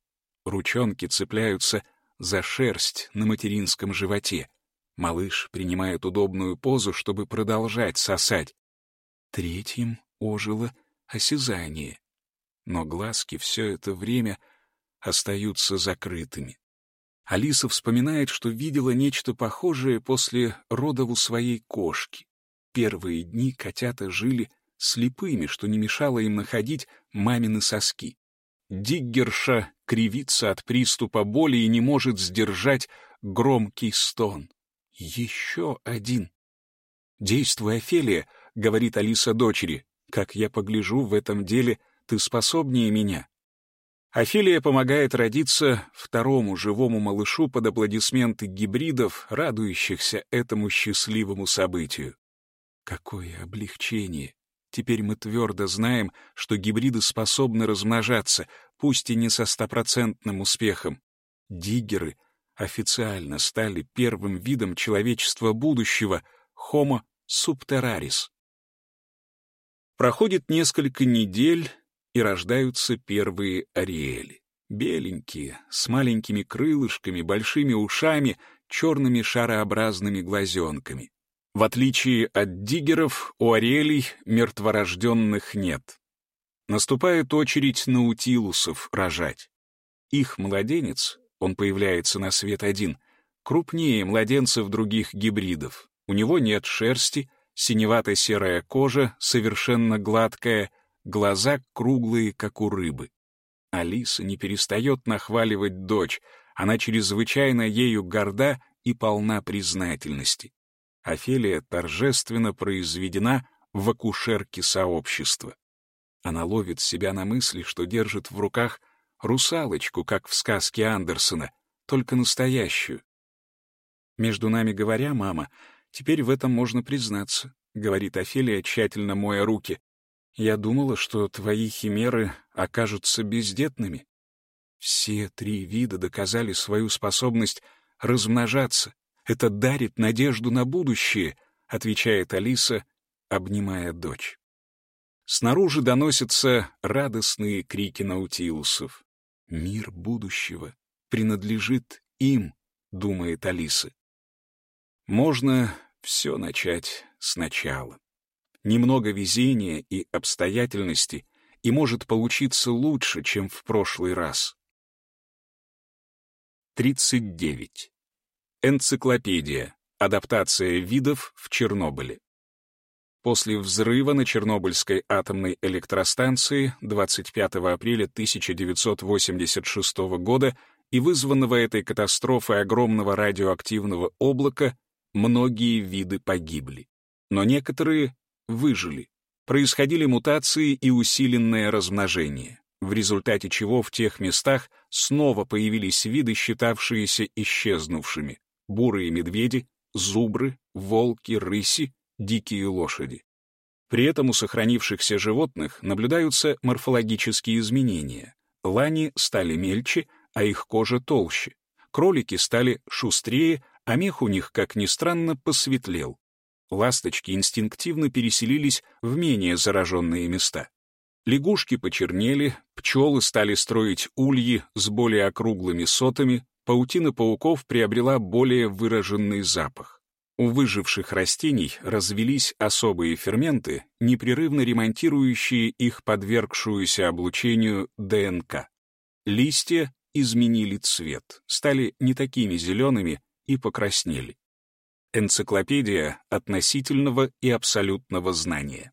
Ручонки цепляются за шерсть на материнском животе. Малыш принимает удобную позу, чтобы продолжать сосать. Третьим ожило осязание. Но глазки все это время остаются закрытыми. Алиса вспоминает, что видела нечто похожее после родов у своей кошки. Первые дни котята жили слепыми, что не мешало им находить мамины соски. Диггерша кривится от приступа боли и не может сдержать громкий стон. Еще один. «Действуй, Офелия», — говорит Алиса дочери. Как я погляжу, в этом деле ты способнее меня. Офелия помогает родиться второму живому малышу под аплодисменты гибридов, радующихся этому счастливому событию. Какое облегчение! Теперь мы твердо знаем, что гибриды способны размножаться, пусть и не со стопроцентным успехом. Диггеры официально стали первым видом человечества будущего — Homo subterraris. Проходит несколько недель, и рождаются первые ариэли. Беленькие, с маленькими крылышками, большими ушами, черными шарообразными глазенками. В отличие от диггеров, у ариэлей мертворожденных нет. Наступает очередь наутилусов рожать. Их младенец, он появляется на свет один, крупнее младенцев других гибридов. У него нет шерсти, синевато-серая кожа, совершенно гладкая, глаза круглые, как у рыбы. Алиса не перестает нахваливать дочь, она чрезвычайно ею горда и полна признательности. Офелия торжественно произведена в акушерке сообщества. Она ловит себя на мысли, что держит в руках русалочку, как в сказке Андерсона, только настоящую. «Между нами говоря, мама, теперь в этом можно признаться», — говорит Офелия, тщательно моя руки. «Я думала, что твои химеры окажутся бездетными. Все три вида доказали свою способность размножаться. Это дарит надежду на будущее», — отвечает Алиса, обнимая дочь. Снаружи доносятся радостные крики наутилусов. «Мир будущего принадлежит им», — думает Алиса. Можно все начать сначала. Немного везения и обстоятельности, и может получиться лучше, чем в прошлый раз. 39. Энциклопедия. Адаптация видов в Чернобыле. После взрыва на Чернобыльской атомной электростанции 25 апреля 1986 года и вызванного этой катастрофой огромного радиоактивного облака многие виды погибли. Но некоторые выжили. Происходили мутации и усиленное размножение, в результате чего в тех местах снова появились виды, считавшиеся исчезнувшими — бурые медведи, зубры, волки, рыси, дикие лошади. При этом у сохранившихся животных наблюдаются морфологические изменения. Лани стали мельче, а их кожа толще. Кролики стали шустрее, а мех у них, как ни странно, посветлел. Ласточки инстинктивно переселились в менее зараженные места. Лягушки почернели, пчелы стали строить ульи с более округлыми сотами, паутина пауков приобрела более выраженный запах. У выживших растений развелись особые ферменты, непрерывно ремонтирующие их подвергшуюся облучению ДНК. Листья изменили цвет, стали не такими зелеными и покраснели. Энциклопедия относительного и абсолютного знания.